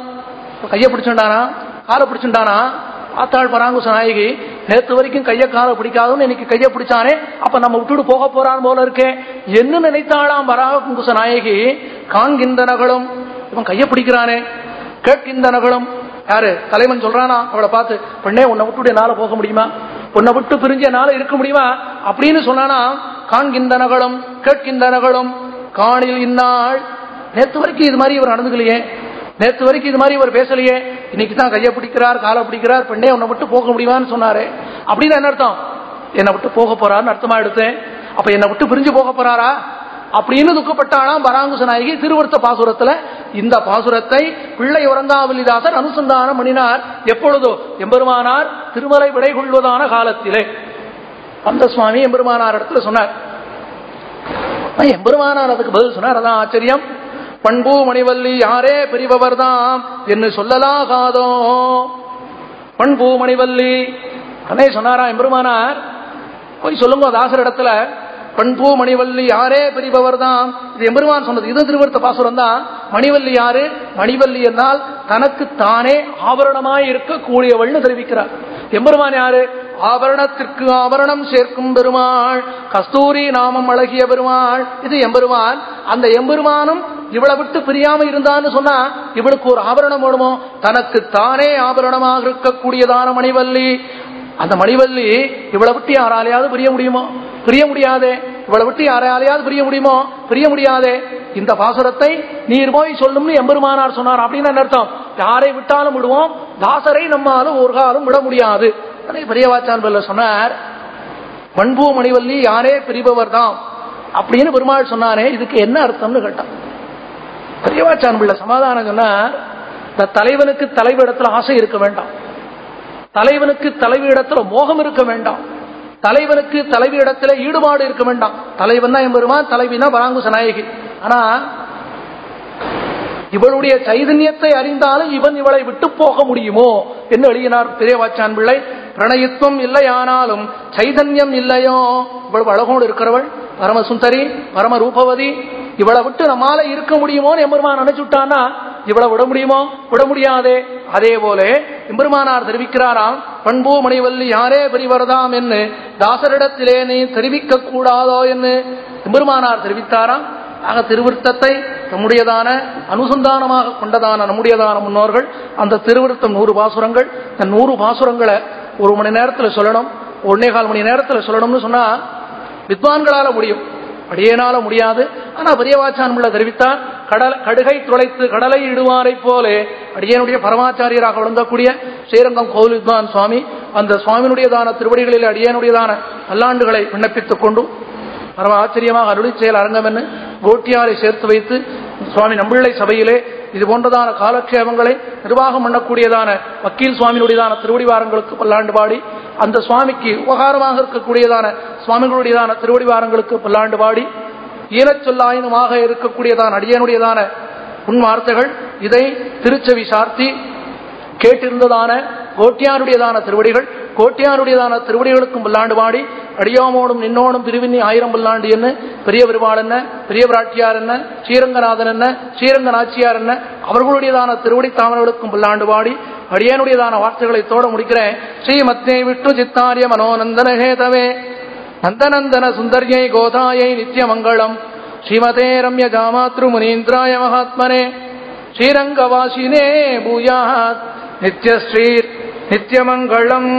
கையை பிடிச்சுட்டானா? காலை பிடிச்சுட்டானா ஆத்தாள் பராங்குச நாயகி நேற்று வரைக்கும் கையை காலை பிடிக்காதுன்னு இன்னைக்கு கைய பிடிச்சானே அப்ப நம்ம விட்டுட்டு போக போறான் போல இருக்கேன் என்ன நினைத்தாளாம் பராகுங்குச நாயகி? காண்கின்றனகளும் இவன் கைய பிடிக்கிறானே. கேட்கின்றனகளும் யாரு? தலைவன் சொல்றானா? அவளை பார்த்து பெண்ணே உன்னை விட்டு என்னால போக முடியுமா? உன்னை விட்டு பிரிஞ்ச என்னால இருக்க முடியுமா? அப்படின்னு சொன்னானா காண்கின்றனகளும் கேட்கின்றனகளும் காணில் இந்நாள். நேற்று வரைக்கும் இது மாதிரி இவர் நடந்துக்கலையே. நேற்று வரைக்கும் இது மாதிரி இவர் பேசலையே. இன்னைக்கு தான் கையை பிடிக்கிறார் காலை பிடிக்கிறார் பெண்ணே உன்னை விட்டு போக முடியுமான்னு சொன்னாரு. அப்படின்னு என்ன அர்த்தம்? என்னை விட்டு போக போறாருன்னு அர்த்தமா எடுத்தேன். அப்ப என்னை விட்டு பிரிஞ்சு போக போறாரா? அப்படின்னு துக்கப்பட்டாளாம் பராங்குச நாயகி திருவருத்த பாசுரத்துல. இந்த பாசுரத்தை பிள்ளை உறங்காவல்லிதாசர் அனுசந்தானம் பண்ணினார் எப்பொழுதோ? எம்பெருமானார் திருமலை விடை கொள்வதான காலத்திலே. அந்த சுவாமி எம்பெருமானார் இடத்துல சொன்னார். எம்பெருமானார் அதுக்கு பதில் சொன்னார். அதான் ஆச்சரியம். பண்பு மணிவல்லி யாரே பெரியவர் தான் என்று சொல்லலாகாதோ? பண்பு மணிவல்லி. அதே சொன்னாரா எம்பெருமானார். போய் சொல்லுங்க தாசர் இடத்துல. பண்பூ மணிவல்லி யாரே பெரியவர் தான் இது எம்பெருமான் சொன்னது. இது திருவருத்த பாசுரம் தான். மணிவல்லி யாரு? மணிவல்லி என்றால் தனக்கு தானே ஆபரணமாய் இருக்கக்கூடியவள்னு தெரிவிக்கிறார். எம்பெருமான் யாரு? ஆபரணத்திற்கு ஆபரணம் சேர்க்கும் பெருமாள். கஸ்தூரி நாமம் அழகிய பெருமாள். இது எம்பெருமான். அந்த எம்பெருமானும் இவளை விட்டு பிரியாம இருந்தான்னு சொன்னா இவளுக்கு ஒரு ஆபரணம் வேணுமோ தனக்கு தானே ஆபரணமாக இருக்கக்கூடியதான மணிவல்லி. அந்த மணிவல்லி இவளை விட்டு யாராலையாவது பிரிய முடியுமோ? பிரிய முடியாதே. இவளை விட்டு யாரையாலையாவது பிரிய முடியுமோ? பிரிய முடியாதே. இந்த பாசுரத்தை நீர் போய் சொல்லும்னு எம்பெருமானார் சொன்னார். அப்படின்னு அர்த்தம்? யாரை விட்டாலும் விடுவோம். தாசரை நம்மாலும் ஒரு காலம் விட முடியாது. பெரியவாச்சான் சொன்னார் மண்பூ மணிவல்லி யாரே பிரிபவர் தான் அப்படின்னு பெருமாள் சொன்னாரே. இதுக்கு என்ன அர்த்தம்னு கேட்டான். பெரியவாச்சான் பிள்ளை சமாதானம் சொன்னார் இந்த தலைவனுக்கு தலைவிடத்துல ஆசை இருக்க வேண்டாம். தலைவனுக்கு தலைவிடத்துல மோகம் இருக்க வேண்டாம். தலைவனுக்கு தலைவி இடத்துல ஈடுபாடு இருக்க வேண்டாம். தலைவன் தான் எம்பெருமான் தலைவினா பராங்குச நாயகி. ஆனா இவளுடைய சைதன்யத்தை அறிந்தாலும் இவன் இவளை விட்டு போக முடியுமோ என்று எழுதினார் பெரியவாச்சான் பிள்ளை. பிரணயத்துவம் இல்லையானாலும் சைதன்யம் இல்லையோ? இவ்வளவு அழகோடு இருக்கிறவள் பரமசுந்தரி பரம ரூபவதி இவளை விட்டு நம்மால இருக்க முடியுமோன்னு எம்பெருமான் நினைச்சுட்டான்னா இவ்வளவு விட முடியுமோ? விட முடியாதே. அதே போல எம்பெருமானார் தெரிவிக்கிறாராம் பண்பு மணிவல்லி யாரே பெரியவர்தாம் என்று. தாசரிடத்திலே நீ தெரிவிக்க கூடாதோ என்று எம்பெருமானார் தெரிவித்தாராம். ஆக திருவிருத்தத்தை நம்முடையதான அனுசந்தானமாக கொண்டதான நம்முடையதான முன்னோர்கள் அந்த திருவிருத்தம் நூறு பாசுரங்கள். இந்த நூறு பாசுரங்களை ஒரு மணி நேரத்தில் சொல்லணும் ஒன்னே கால் மணி நேரத்தில் சொல்லணும்னு சொன்னா வித்வான்களால முடியும். அடியேனால முடியாது. ஆனா பெரியவாச்சான் உள்ள தெரிவித்தார் கடல் கடுகை துளைத்து கடலை இடுவாரை போலே அடியனுடைய பரமாச்சாரியராக விளங்கக்கூடிய ஸ்ரீரங்கம் கோவில் வித்வான் சுவாமி அந்த சுவாமியினுடையதான திருவடிகளில் அடியனுடையதான பல்லாண்டுகளை விண்ணப்பித்துக் கொண்டும் பரம ஆச்சரியமாக அருளி செயல் அரங்கம் என்று கோட்டியாரை சேர்த்து வைத்து சுவாமி நம்பிள்ளை சபையிலே இது போன்றதான காலக்ஷேபங்களை நிர்வாகம் பண்ணக்கூடியதான வக்கீல் சுவாமியினுடையதான திருவடிவாரங்களுக்கு பல்லாண்டு பாடி அந்த சுவாமிக்கு உபகாரமாக இருக்கக்கூடியதான சுவாமிகளுடையதான திருவடிவாரங்களுக்கு பல்லாண்டு பாடி ஈனச்சொல்லாயினுமாக இருக்கக்கூடியதான அடியனுடையதான உன்வார்த்தைகள் இதை திருச்செவி சார்த்தி கேட்டிருந்ததான கோட்டியாருடையதான திருவடிகள் கோட்டியாருடையதான திருவடிகளுக்கும் பல்லாண்டு பாடி அடியோமோடும் நின்னோடும் திருவிண்ணி ஆயிரம் பல்லாண்டு என்ன? பெரிய பெருமாள் என்ன? பெரிய பிராட்டியார் என்ன? ஸ்ரீரங்கநாதன் என்ன? ஸ்ரீரங்க நாச்சியார் என்ன? அவர்களுடையதான திருவடி தாமர்களுக்கும் பல்லாண்டு பாடி அடியனுடையதான வார்த்தைகளை தோட முடிக்கிறேன். ஸ்ரீமத்னே விட்டு சித்தாரிய மனோநந்தன ஹேதவே நந்தநந்தன சுந்தர்யை கோதாயை நித்தியமங்கலம் ஸ்ரீமதே ரம்ய ஜாமாத்ரு முனீந்திராய மகாத்மனே. ஸ்ரீரங்கவாசினே பூயாத். நித்யஸ்ரீர் நித்தியமங்களும்